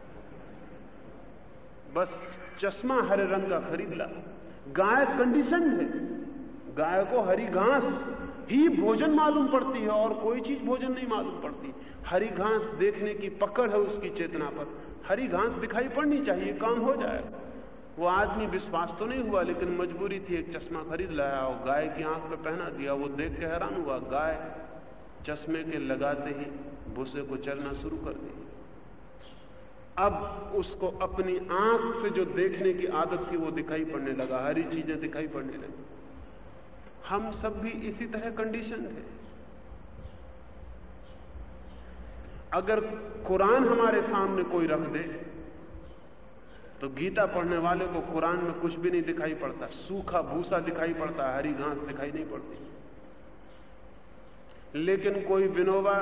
बस चश्मा हरे रंग का खरीद ला। गाय कंडीशन है। गाय को हरी घास ही भोजन मालूम पड़ती है और कोई चीज़ भोजन नहीं मालूम पड़ती। हरी घास देखने की पकड़ है उसकी चेतना पर। हरी घास दिखाई पड़नी चाहिए, काम हो जाएगा। वो आदमी विश्वास तो नहीं हुआ, लेकिन मजबूरी थी, एक चश्मा खरीद लाया और गाय की आँख पे पहना दिया। वो देख के हैरान हुआ, गाय चश्मे के लगाते ही भूसे को चलना शुरू कर दी। अब उसको अपनी आँख से जो देखने की आदत थी, वो दिखाई पड़ने लगा, हरी चीज़ें दिखाई पड़ने लगी। हम सब भी इसी तरह कंडीशन थे। अगर कुरान हमारे सामने कोई रख दे तो गीता पढ़ने वाले को कुरान में कुछ भी नहीं दिखाई पड़ता। सूखा भूसा दिखाई पड़ता, हरी घास दिखाई नहीं पड़ती। लेकिन कोई विनोबा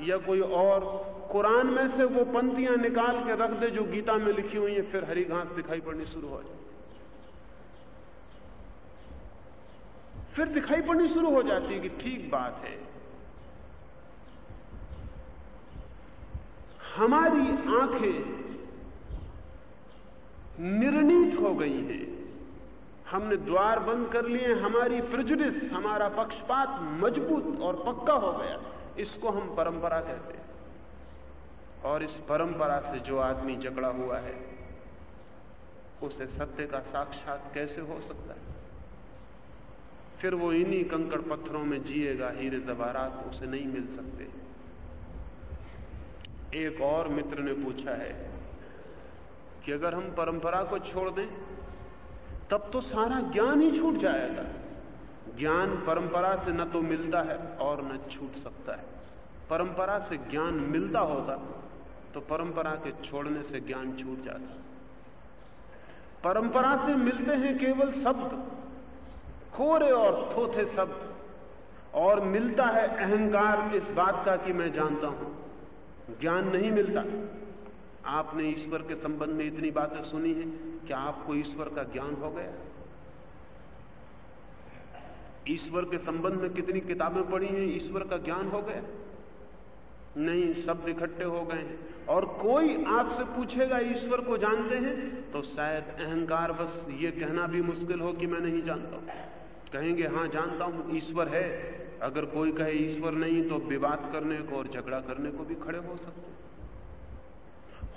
या कोई और कुरान में से वो पंक्तियाँ निकाल के रख दे जो गीता में लिखी हुई है, फिर हरी घास दिखाई पड़नी शुरू हो जाए फिर दिखाई पड़नी शुरू हो जाती है कि ठीक बात है। हमारी आँखें निर्णीत हो गई है। हमने द्वार बंद कर लिए, हमारी प्रिजुडिस हमारा पक्षपात मज़बूत और पक्का हो गया। इसको हम परंपरा कहते हैं। और इस परंपरा से जो आदमी जकड़ा हुआ है, उसे सत्य का साक्षात कैसे हो सकता है? फिर वो इन्हीं कंकड़ पत्थरों में जिएगा, हीरे जवारात उसे नहीं मिल सकते। एक और मित्र ने पूछा है कि अगर हम परंपरा को छोड़ दें, तब तो सारा ज्ञान ही छूट जाएगा। ज्ञान परंपरा से न तो मिलता है और न छूट सकता है। परंपरा से ज्ञान मिलता होता तो परंपरा के छोड़ने से ज्ञान छूट जाता। परंपरा से मिलते हैं केवल शब्द, कोरे और थोथे शब्द, और मिलता है अहंकार इस बात का कि मैं जानता हूँ। ज्ञान नहीं मिलता। आपने ईश्वर के संबंध में इतनी बातें सुनी हैं, क्या आपको ईश्वर का ज्ञान हो गया? ईश्वर के संबंध में कितनी किताबें पढ़ी हैं, ईश्वर का ज्ञान हो गया? नहीं शब्द इकट्ठे हो गए और कोई आपसे पूछेगा, ईश्वर को जानते हैं? तो शायद अहंकार बस ये कहना भी मुश्किल हो कि मैं नहीं जानता हूँ। कहेंगे हाँ जानता हूँ, ईश्वर है। अगर कोई कहे, ईश्वर नहीं तो विवाद करने को और झगड़ा करने को भी खड़े हो सकते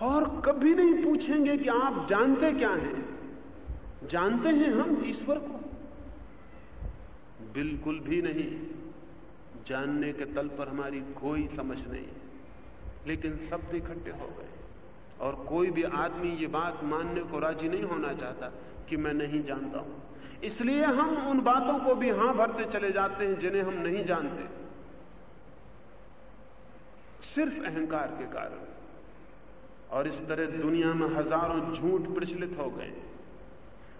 और कभी नहीं पूछेंगे कि आप जानते क्या हैं। जानते हैं हम ईश्वर को। बिल्कुल भी नहीं। जानने के तल पर हमारी कोई समझ नहीं। लेकिन सब इकट्ठे हो गए। और कोई भी आदमी ये बात मानने को राज़ी नहीं होना चाहता कि मैं नहीं जानता हूँ। इसलिए हम उन बातों को भी हाँ भरते चले जाते हैं जिन्हें हम नहीं जानते। सिर्फ़ अहंकार के कारण। और इस तरह दुनिया में हज़ारों झूठ प्रचलित हो गए।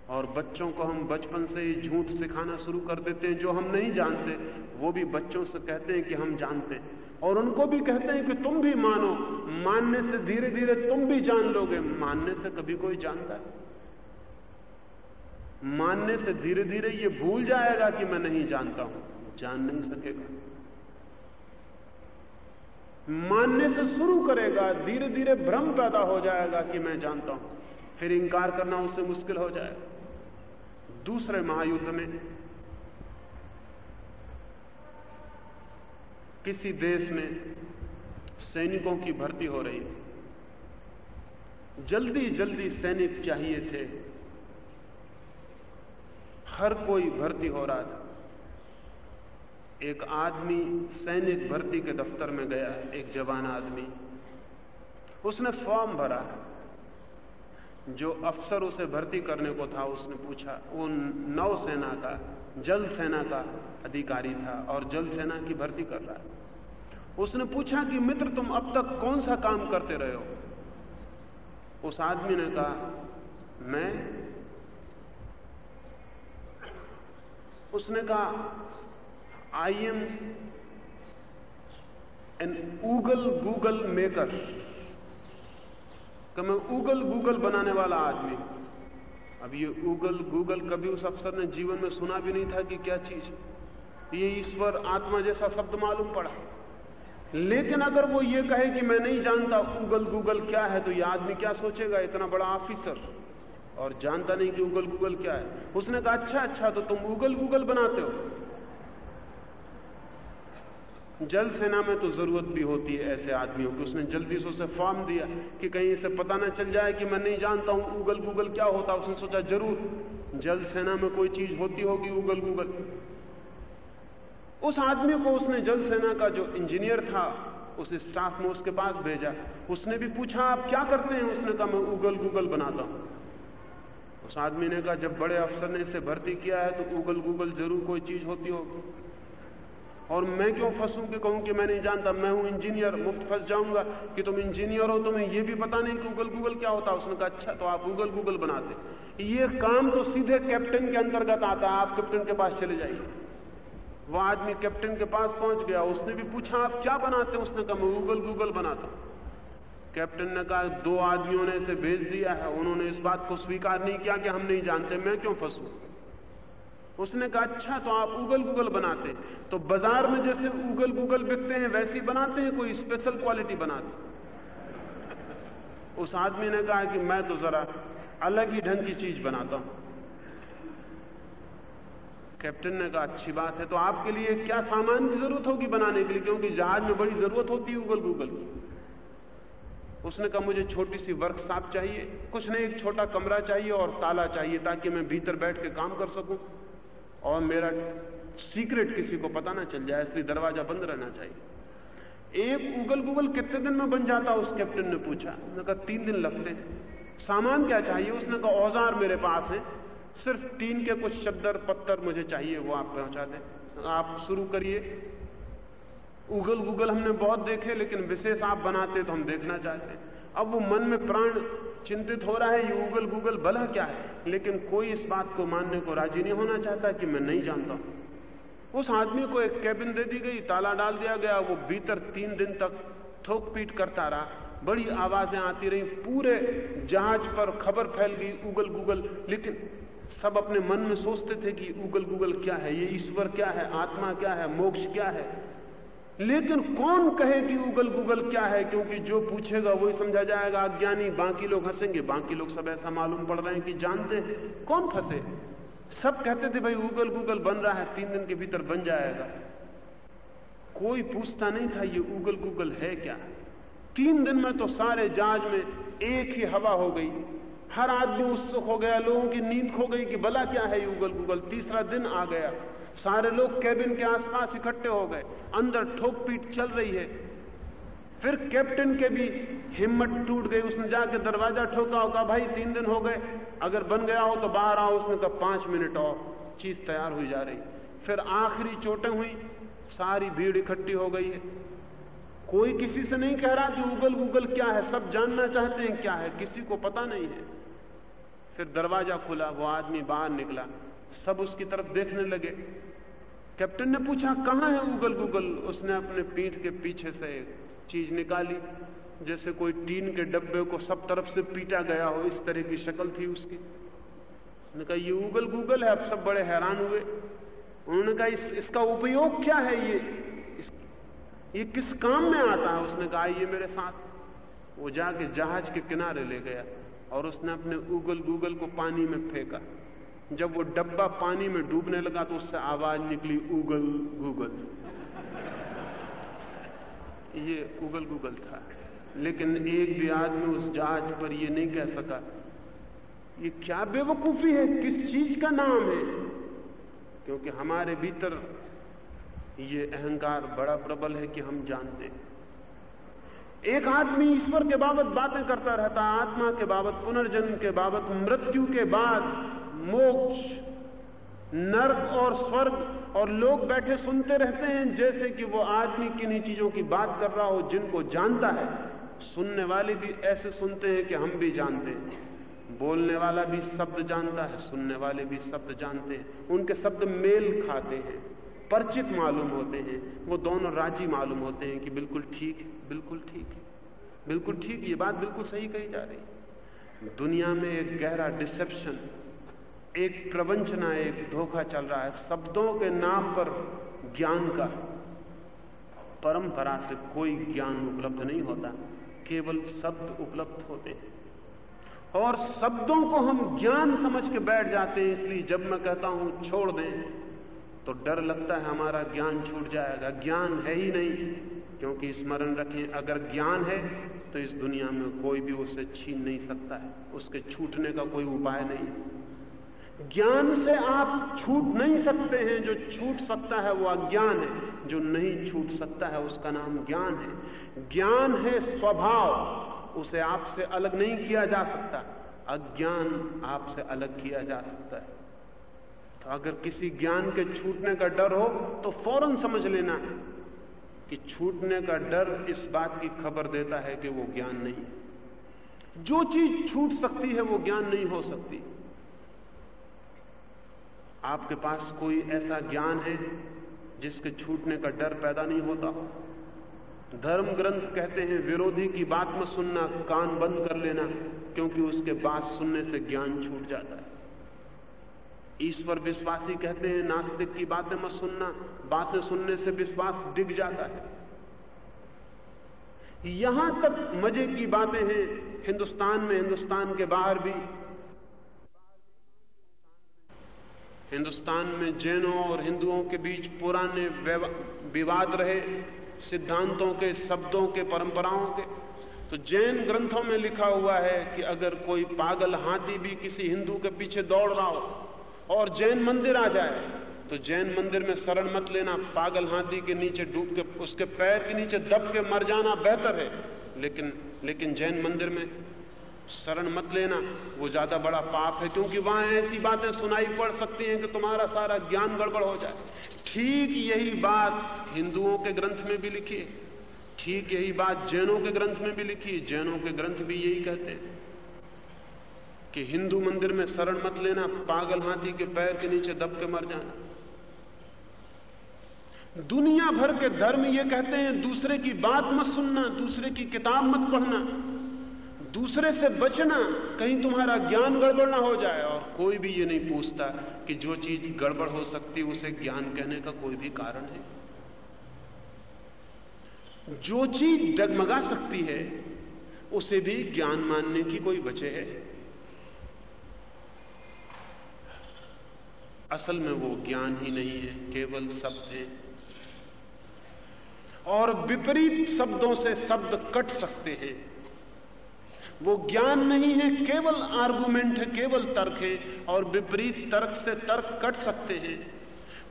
और बच्चों को हम बचपन से ही झूठ सिखाना शुरू कर देते हैं, जो हम नहीं जानते, वो भी बच्चों से कहते हैं कि हम जानते हैं। और उनको भी कहते हैं कि तुम भी मानो, मानने से धीरे धीरे तुम भी जान लोगे। मानने से कभी कोई जानता है। मानने से धीरे धीरे ये भूल जाएगा कि मैं नहीं जानता हूँ। जान नहीं सकेगा। मानने से शुरू करेगा धीरे धीरे भ्रम पैदा हो जाएगा कि मैं जानता हूँ। फिर इंकार करना उससे मुश्किल हो जाएगा। दूसरे महायुद्ध में किसी देश में सैनिकों की भर्ती हो रही जल्दी जल्दी सैनिक चाहिए थे। हर कोई भर्ती हो रहा था। एक आदमी सैनिक भर्ती के दफ्तर में गया, एक जवान आदमी। उसने फॉर्म भरा। जो अफसर उसे भर्ती करने को था, उसने पूछा, वो नौसेना का, जल सेना का अधिकारी था और जल सेना की भर्ती कर रहा है? उसने पूछा कि, मित्र, तुम अब तक कौन सा काम करते रहे हो? उस आदमी ने कहा, मैं उसने कहा I am an oogle Google maker कि मैं ऊगल गूगल बनाने वाला आदमी अब ये ऊगल गूगल कभी उस अफसर ने जीवन में सुना भी नहीं था कि क्या चीज़ ये ईश्वर आत्मा जैसा शब्द मालूम पड़ा। लेकिन अगर वो ये कहे कि मैं नहीं जानता ऊगल गूगल क्या है तो ये आदमी क्या सोचेगा? इतना बड़ा ऑफिसर और जानता नहीं कि उगल गूगल क्या है। उसने कहा अच्छा अच्छा तो तुम उगल गूगल बनाते हो। जल सेना में तो ज़रूरत भी होती है ऐसे आदमियों की। उसने जल्दी से उसे फॉर्म दिया कि कहीं इसे पता ना चल जाए कि मैं नहीं जानता हूँ उगल गूगल क्या होता उसने सोचा, ज़रूर, जल सेना में कोई चीज़ होती होगी उगल गूगल उस आदमी को उसने जल सेना का जो इंजीनियर था, उस स्टाफ में उसके पास भेजा। उसने भी पूछा, आप क्या करते हैं? उसने कहा, मैं उगल गूगल बनाता हूँ। उस आदमी ने कहा, जब बड़े अफसर ने इसे भर्ती किया है तो गूगल गूगल ज़रूर कोई चीज़ होती होगी। और मैं क्यों फंसूं कि कहूँ कि मैं नहीं जानता? मैं हूँ इंजीनियर, मुफ़्त फंस जाऊँगा कि तुम इंजीनियर हो? तुम्हें यह भी पता नहीं गूगल गूगल क्या होता? उसने कहा अच्छा तो आप गूगल गूगल बनाते। ये काम तो सीधे कैप्टन के अंतर्गत आता है। आप कैप्टन के पास चले जाइए। वह आदमी कैप्टन के पास पहुँच गया। उसने भी पूछा, आप क्या बनाते? उसने कहा, मैं गूगल गूगल बनाता कैप्टन ने कहा, दो आदमियों ने इसे भेज दिया है। उन्होंने इस बात को स्वीकार नहीं किया कि हम नहीं जानते। मैं क्यों फंसू? उसने कहा अच्छा तो आप उगल गूगल बनाते तो बाज़ार में जैसे उगल गूगल बिकते हैं, वैसे बनाते हैं, कोई स्पेशल क्वालिटी बनाते उस आदमी ने कहा कि मैं तो जरा अलग ही ढंग की चीज़ बनाता हूँ। कैप्टन ने कहा, अच्छी बात है तो आपके लिए क्या सामान की ज़रूरत होगी बनाने के लिए? क्योंकि जहाज़ में बड़ी ज़रूरत होती है उगल गूगल की। उसने कहा, मुझे छोटी सी वर्कशॉप चाहिए, कुछ नहीं, एक छोटा कमरा चाहिए और ताला चाहिए ताकि मैं भीतर बैठ के काम कर सकूँ। और मेरा सीक्रेट किसी को पता ना चल जाए, इसलिए दरवाज़ा बंद रहना चाहिए। एक उगल गुगल कितने दिन में बन जाता उस कैप्टन ने पूछा। उसने कहा, तीन दिन लगते हैं। सामान क्या चाहिए? उसने कहा, औज़ार मेरे पास है। सिर्फ़ टीन के कुछ चद्दर, पत्थर मुझे चाहिए, वो आप पहुँचा दें। आप शुरू करिए। उगल गूगल हमने बहुत देखे, लेकिन विशेष आप बनाते तो हम देखना चाहते हैं। अब वो मन में प्राण चिंतित हो रहा है, ये उगल गूगल भला क्या है? लेकिन कोई इस बात को मानने को राज़ी नहीं होना चाहता कि मैं नहीं जानता। उस आदमी को एक कैबिन दे दी गई, ताला डाल दिया गया, वो भीतर तीन दिन तक थोक पीट करता रहा। बड़ी आवाज़ें आती रही, पूरे जहाज़ पर खबर फैल गई उगल गूगल। लेकिन सब अपने मन में सोचते थे कि उगल गूगल क्या है? ये ईश्वर क्या है? आत्मा क्या है? मोक्ष क्या है? लेकिन कौन कहे कि उगल गुगल क्या है? क्योंकि जो पूछेगा वही समझा जाएगा। अज्ञानी, बाकी लोग हंसेंगे। बाकी लोग सब ऐसा मालूम पड़ रहे हैं कि जानते हैं। कौन फंसे? सब कहते थे, भाई, उगल गुगल बन रहा है। तीन दिन के भीतर बन जाएगा। कोई पूछता नहीं था, ये उगल गुगल है क्या? तीन दिन में तो सारे जहाज़ में एक ही हवा हो गई। हर आदमी उत्सुक हो गया, लोगों की नींद खो गई कि भला क्या है उगल गुगल। तीसरा दिन आ गया। सारे लोग कैबिन के आसपास इकट्ठे हो गए। अंदर ठोक पीट चल रही है। फिर कैप्टन के भी हिम्मत टूट गई। उसने जाके दरवाज़ा ठोका होगा, भाई, तीन दिन हो गए। अगर बन गया हो तो बाहर आओ। उसने कहा, पाँच मिनट और। चीज़ तैयार हुई जा रही। फिर आखिरी चोटें हुई। सारी भीड़ इकट्ठी हो गई है। कोई किसी से नहीं कह रहा कि उगल गूगल क्या है। सब जानना चाहते हैं क्या है। किसी को पता नहीं है। फिर दरवाज़ा खुला वो आदमी बाहर निकला। सब उसकी तरफ़ देखने लगे। कैप्टन ने पूछा कहाँ है उगल गुगल उसने अपने पीठ के पीछे से एक चीज़ निकाली जैसे कोई टीन के डब्बे को सब तरफ़ से पीटा गया हो इस तरह की शक्ल थी उसकी। उन्होंने कहा ये उगल गूगल है अब सब बड़े हैरान हुए। उन्होंने कहा इस, इसका उपयोग क्या है ये? इस, ये किस काम में आता है? उसने कहा ये मेरे साथ। वो जाके जहाज़ के किनारे ले गया। और उसने अपने उगल गूगल को पानी में फेंका। जब वो डब्बा पानी में डूबने लगा तो उससे आवाज़ निकली उगल गूगल ये उगल गूगल था। लेकिन एक भी आदमी उस जहाज़ पर ये नहीं कह सका, ये क्या बेवकूफ़ी है? किस चीज़ का नाम है? क्योंकि हमारे भीतर ये अहंकार बड़ा प्रबल है कि हम जानते हैं। एक आदमी ईश्वर के बाबत बातें करता रहता, आत्मा के बाबत, पुनर्जन्म के बाबत, मृत्यु के बाद मोक्ष, नर्क और स्वर्ग, और लोग बैठे सुनते रहते हैं, जैसे कि वो आदमी किन्हीं चीज़ों की बात कर रहा हो, जिनको जानता है। सुनने वाले भी ऐसे सुनते हैं कि हम भी जानते हैं। बोलने वाला भी शब्द जानता है, सुनने वाले भी शब्द जानते हैं। उनके शब्द मेल खाते हैं। परिचित मालूम होते हैं, वो दोनों राज़ी मालूम होते हैं कि बिल्कुल ठीक है, बिल्कुल ठीक है। बिल्कुल ठीक, ये बात बिल्कुल सही कही जा रही दुनिया में एक गहरा डिसेप्शन एक प्रवंचना, एक धोखा चल रहा है। शब्दों के नाम पर ज्ञान का परंपरा से कोई ज्ञान उपलब्ध नहीं होता, केवल शब्द उपलब्ध होते हैं। और शब्दों को हम ज्ञान समझ के बैठ जाते हैं, इसलिए जब मैं कहता हूँ, छोड़ दें। तो डर लगता है हमारा ज्ञान छूट जाएगा। ज्ञान है ही नहीं, क्योंकि स्मरण रखें, अगर ज्ञान है तो इस दुनिया में कोई भी उसे छीन नहीं सकता है। उसके छूटने का कोई उपाय नहीं ज्ञान से आप छूट नहीं सकते हैं। जो छूट सकता है, वो अज्ञान है। जो नहीं छूट सकता है, उसका नाम ज्ञान है। ज्ञान है स्वभाव। उसे आपसे अलग नहीं किया जा सकता। अज्ञान आपसे अलग किया जा सकता है। तो अगर किसी ज्ञान के छूटने का डर हो तो फ़ौरन समझ लेना है कि छूटने का डर इस बात की खबर देता है कि वो ज्ञान नहीं जो चीज़ छूट सकती है, वो ज्ञान नहीं हो सकती। आपके पास कोई ऐसा ज्ञान है जिसके छूटने का डर पैदा नहीं होता? धर्म ग्रंथ कहते हैं, विरोधी की बात में सुनना, कान बंद कर लेना, क्योंकि उसके बात सुनने से ज्ञान छूट जाता है। ईश्वर विश्वासी कहते हैं, नास्तिक की बातें मत सुनना। बातें सुनने से विश्वास डिग जाता है। यहाँ तक मज़े की बातें हैं। हिंदुस्तान में हिंदुस्तान के बाहर भी। हिंदुस्तान में जैनों और हिंदुओं के बीच पुराने विवाद रहे, सिद्धांतों के, शब्दों के, परंपराओं के। तो जैन ग्रंथों में लिखा हुआ है कि अगर कोई पागल हाथी भी किसी हिंदू के पीछे दौड़ रहा हो और जैन मंदिर आ जाए तो जैन मंदिर में शरण मत लेना। पागल हाथी के नीचे डूब के, उसके पैर के नीचे दब के मर जाना बेहतर है। लेकिन लेकिन जैन मंदिर में शरण मत लेना, वो ज़्यादा बड़ा पाप है, क्योंकि वहाँ ऐसी बातें सुनाई पड़ सकती हैं कि तुम्हारा सारा ज्ञान गड़बड़ हो जाए। ठीक यही बात हिंदुओं के ग्रंथ में भी लिखी है। ठीक यही बात जैनों के ग्रंथ में भी लिखी है। जैनों के ग्रंथ भी यही कहते हैं। कि हिंदू मंदिर में शरण मत लेना, पागल हाथी के पैर के नीचे दब के मर जाना। दुनिया भर के धर्म ये कहते हैं, दूसरे की बात मत सुनना, दूसरे की किताब मत पढ़ना, दूसरे से बचना, कहीं तुम्हारा ज्ञान गड़बड़ ना हो जाए। और कोई भी ये नहीं पूछता कि जो चीज़ गड़बड़ हो सकती, उसे ज्ञान कहने का कोई भी कारण है। जो चीज़ डगमगा सकती है, उसे भी ज्ञान मानने की कोई वजह है। असल में वो ज्ञान ही नहीं है, केवल शब्द है। और विपरीत शब्दों से शब्द कट सकते हैं। वो ज्ञान नहीं है, केवल आर्गुमेंट है, केवल तर्क है, और विपरीत तर्क से तर्क कट सकते हैं।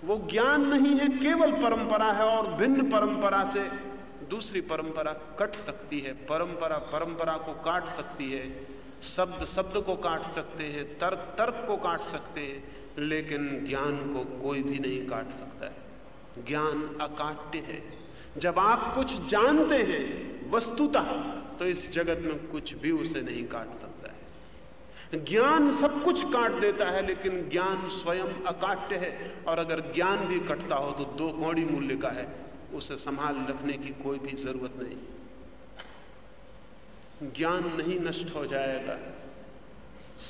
वो ज्ञान नहीं है, केवल परंपरा है, और भिन्न परंपरा से दूसरी परंपरा कट सकती है। परंपरा परंपरा को काट सकती है। शब्द शब्द को काट सकते हैं, तर्क तर्क को काट सकते हैं। लेकिन ज्ञान को कोई भी नहीं काट सकता है। ज्ञान अकाट्य है। जब आप कुछ जानते हैं, वस्तुतः तो इस जगत में कुछ भी उसे नहीं काट सकता है। ज्ञान सब कुछ काट देता है, लेकिन ज्ञान स्वयं अकाट्य है। और अगर ज्ञान भी कटता हो तो दो कौड़ी मूल्य का है। उसे संभाल रखने की कोई भी ज़रूरत नहीं। ज्ञान नहीं नष्ट हो जाएगा,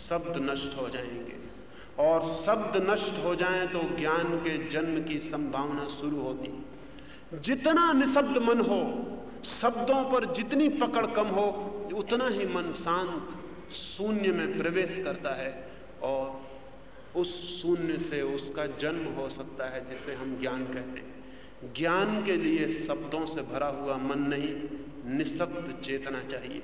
शब्द नष्ट हो जाएँगे। और शब्द नष्ट हो जाएँ तो ज्ञान के जन्म की संभावना शुरू होती। जितना निशब्द मन हो, शब्दों पर जितनी पकड़ कम हो, उतना ही मन शांत शून्य में प्रवेश करता है और उस शून्य से उसका जन्म हो सकता है, जिसे हम ज्ञान कहते हैं। ज्ञान के लिए शब्दों से भरा हुआ मन नहीं, निशब्द चेतना चाहिए।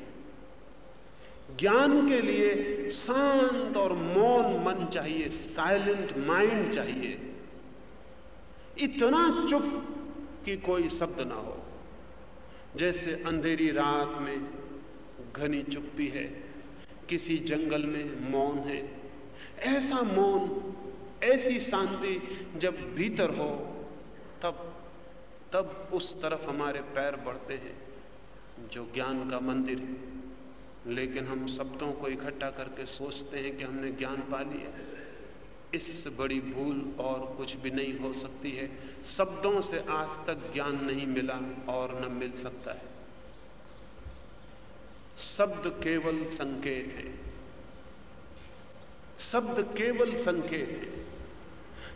ज्ञान के लिए शांत और मौन मन चाहिए साइलेंट माइंड चाहिए। इतना चुप कि कोई शब्द ना हो। जैसे अंधेरी रात में घनी चुप्पी है, किसी जंगल में मौन है। ऐसा मौन, ऐसी शांति जब भीतर हो, तब तब उस तरफ़ हमारे पैर बढ़ते हैं, जो ज्ञान का मंदिर है। लेकिन हम शब्दों को इकट्ठा करके सोचते हैं कि हमने ज्ञान पा लिया इससे बड़ी भूल और कुछ भी नहीं हो सकती है। शब्दों से आज तक ज्ञान नहीं मिला और न मिल सकता है। शब्द केवल संकेत है। शब्द केवल संकेत है।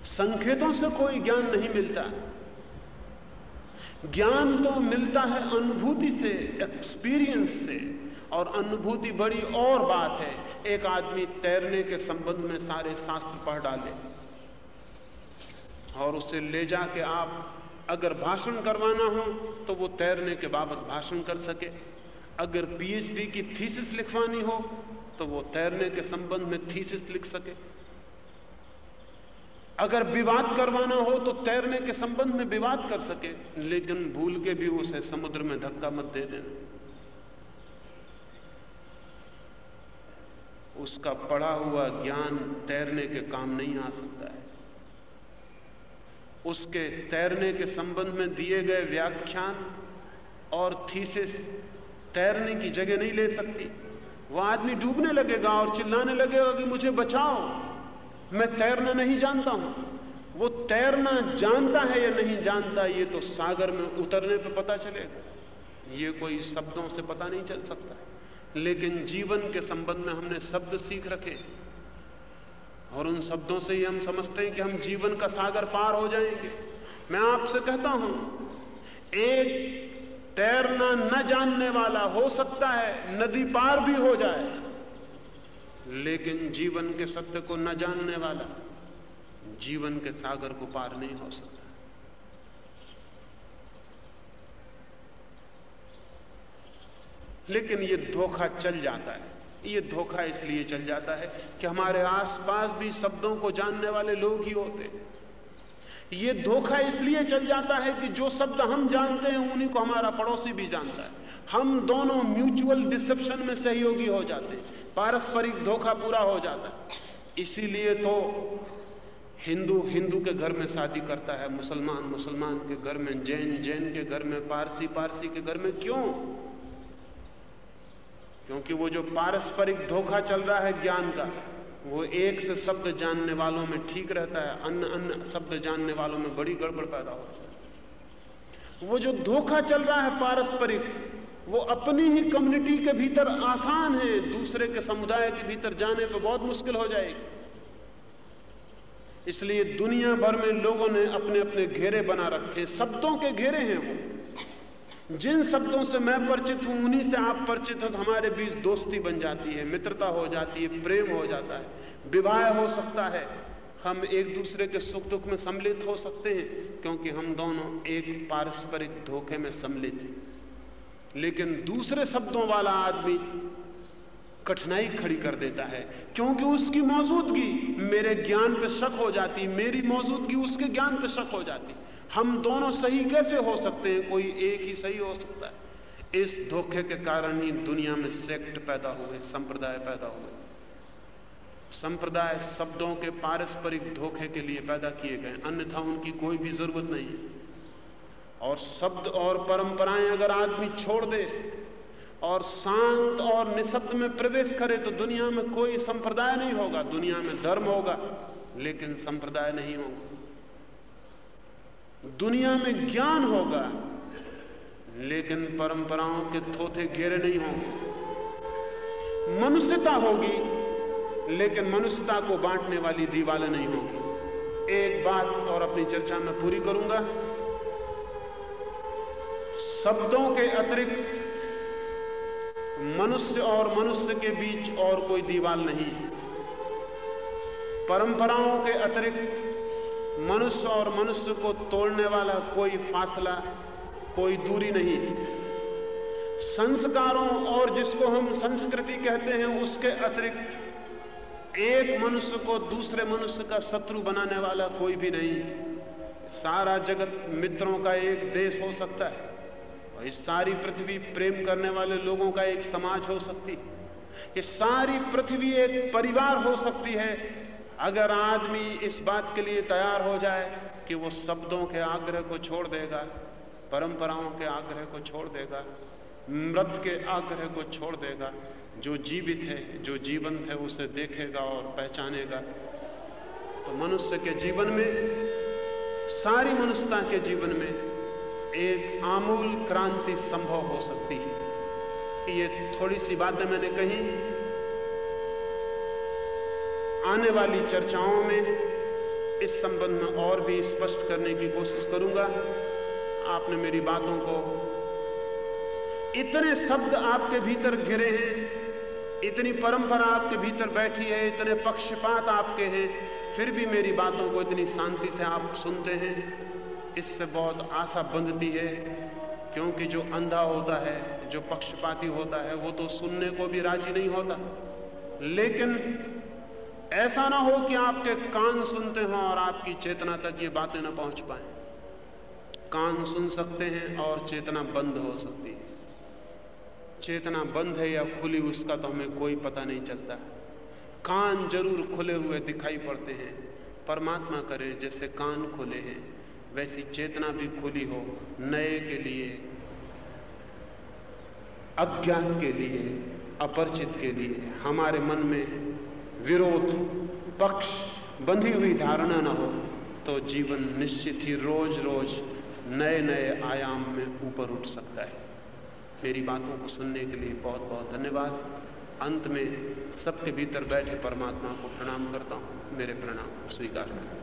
संकेतों से कोई ज्ञान नहीं मिलता। ज्ञान तो मिलता है अनुभूति से एक्सपीरियंस से। और अनुभूति बड़ी और बात है। एक आदमी तैरने के संबंध में सारे शास्त्र पढ़ डाले और उसे ले जाके आप अगर भाषण करवाना हो तो वो तैरने के बाबत भाषण कर सके। अगर पीएचडी की थीसिस लिखवानी हो तो वो तैरने के संबंध में थीसिस लिख सके। अगर विवाद करवाना हो तो तैरने के संबंध में विवाद कर सके, लेकिन भूल के भी उसे समुद्र में धक्का मत दे देना। उसका पढ़ा हुआ ज्ञान तैरने के काम नहीं आ सकता है। उसके तैरने के संबंध में दिए गए व्याख्यान और थीसिस तैरने की जगह नहीं ले सकती। वह आदमी डूबने लगेगा और चिल्लाने लगेगा कि मुझे बचाओ, मैं तैरना नहीं जानता हूँ। वो तैरना जानता है या नहीं जानता, ये तो सागर में उतरने पर पता चलेगा। ये कोई शब्दों से पता नहीं चल सकता लेकिन जीवन के संबंध में हमने शब्द सीख रखे और उन शब्दों से ही हम समझते हैं कि हम जीवन का सागर पार हो जाएँगे। मैं आपसे कहता हूँ, एक तैरना न जानने वाला हो सकता है, नदी पार भी हो जाए, लेकिन जीवन के सत्य को न जानने वाला, जीवन के सागर को पार नहीं हो सकता। लेकिन ये धोखा चल जाता है। ये धोखा इसलिए चल जाता है कि हमारे आसपास भी शब्दों को जानने वाले लोग ही होते ये धोखा इसलिए चल जाता है कि जो शब्द हम जानते हैं, उन्हीं को हमारा पड़ोसी भी जानता है। हम दोनों म्यूचुअल डिसेप्शन में सहयोगी हो जाते हैं। पारस्परिक धोखा पूरा हो जाता है। इसीलिए तो हिंदू हिंदू के घर में शादी करता है, मुसलमान मुसलमान के घर में, जैन जैन के घर में, पारसी पारसी के घर में क्यों? क्योंकि वो जो पारस्परिक धोखा चल रहा है ज्ञान का, वो एक से शब्द जानने वालों में ठीक रहता है, अन्य अन्य शब्द जानने वालों में बड़ी गड़बड़ पैदा हो। जाती वो जो धोखा चल रहा है पारस्परिक, वो अपनी ही कम्युनिटी के भीतर आसान है, दूसरे के समुदाय के भीतर जाने पर बहुत मुश्किल हो जाएगी। इसलिए दुनिया भर में लोगों ने अपने अपने घेरे बना रखे शब्दों के घेरे हैं वो। जिन शब्दों से मैं परिचित हूँ, उन्हीं से आप परिचित हो तो हमारे बीच दोस्ती बन जाती है, मित्रता हो जाती है, प्रेम हो जाता है, विवाह हो सकता है। हम एक दूसरे के सुख दुख में सम्मिलित हो सकते हैं, क्योंकि हम दोनों एक पारस्परिक धोखे में सम्मिलित हैं। लेकिन दूसरे शब्दों वाला आदमी कठिनाई खड़ी कर देता है, क्योंकि उसकी मौजूदगी मेरे ज्ञान पे शक हो जाती, मेरी मौजूदगी उसके ज्ञान पे शक हो जाती। हम दोनों सही कैसे हो सकते हैं? कोई एक ही सही हो सकता है। इस धोखे के कारण ही दुनिया में सेक्ट पैदा हुए, संप्रदाय पैदा हुए। संप्रदाय शब्दों के पारस्परिक धोखे के लिए पैदा किए गए, अन्यथा उनकी कोई भी ज़रूरत नहीं है। और शब्द और परंपराएँ अगर आदमी छोड़ दे और शांत और निशब्द में प्रवेश करे तो दुनिया में कोई संप्रदाय नहीं होगा। दुनिया में धर्म होगा, लेकिन संप्रदाय नहीं होगा। दुनिया में ज्ञान होगा, लेकिन परंपराओं के थोथे घेरे नहीं होंगे। मनुष्यता होगी, लेकिन मनुष्यता को बांटने वाली दीवालें नहीं होंगी। एक बात और अपनी चर्चा में पूरी करूँगा। शब्दों के अतिरिक्त मनुष्य और मनुष्य के बीच और कोई दीवाल नहीं परंपराओं के अतिरिक्त मनुष्य और मनुष्य को तोड़ने वाला कोई फासला, कोई दूरी नहीं संस्कारों और जिसको हम संस्कृति कहते हैं, उसके अतिरिक्त एक मनुष्य को दूसरे मनुष्य का शत्रु बनाने वाला कोई भी नहीं सारा जगत मित्रों का एक देश हो सकता है, और इस सारी पृथ्वी प्रेम करने वाले लोगों का एक समाज हो सकती है। ये सारी पृथ्वी एक परिवार हो सकती है अगर आदमी इस बात के लिए तैयार हो जाए कि वो शब्दों के आग्रह को छोड़ देगा, परंपराओं के आग्रह को छोड़ देगा, मृत के आग्रह को छोड़ देगा, जो जीवित है, जो जीवंत है, उसे देखेगा और पहचानेगा। तो मनुष्य के जीवन में, सारी मनुष्यता के जीवन में एक आमूल क्रांति संभव हो सकती है। ये थोड़ी सी बातें मैंने कही आने वाली चर्चाओं में इस संबंध में और भी स्पष्ट करने की कोशिश करूँगा। आपने मेरी बातों को इतने शब्द आपके भीतर गिरे हैं, इतनी परंपरा आपके भीतर बैठी है, इतने पक्षपात आपके हैं, फिर भी मेरी बातों को इतनी शांति से आप सुनते हैं। इससे बहुत आशा बंधती है, क्योंकि जो अंधा होता है, जो पक्षपाती होता है, वो तो सुनने को भी राज़ी नहीं होता। लेकिन ऐसा ना हो कि आपके कान सुनते हो और आपकी चेतना तक ये बातें ना पहुँच पाए। कान सुन सकते हैं और चेतना बंद हो सकती है। चेतना बंद है या खुली, उसका तो हमें कोई पता नहीं चलता। कान ज़रूर खुले हुए दिखाई पड़ते हैं। परमात्मा करे, जैसे कान खुले हैं, वैसी चेतना भी खुली हो, नए के लिए, अज्ञात के लिए, अपरिचित के लिए, हमारे मन में विरोध, पक्ष, बंधी हुई धारणा न हो तो जीवन निश्चित ही रोज रोज नए नए आयाम में ऊपर उठ सकता है। मेरी बातों को सुनने के लिए बहुत बहुत धन्यवाद। अंत में सबके भीतर बैठे परमात्मा को प्रणाम करता हूँ। मेरे प्रणाम स्वीकार करें।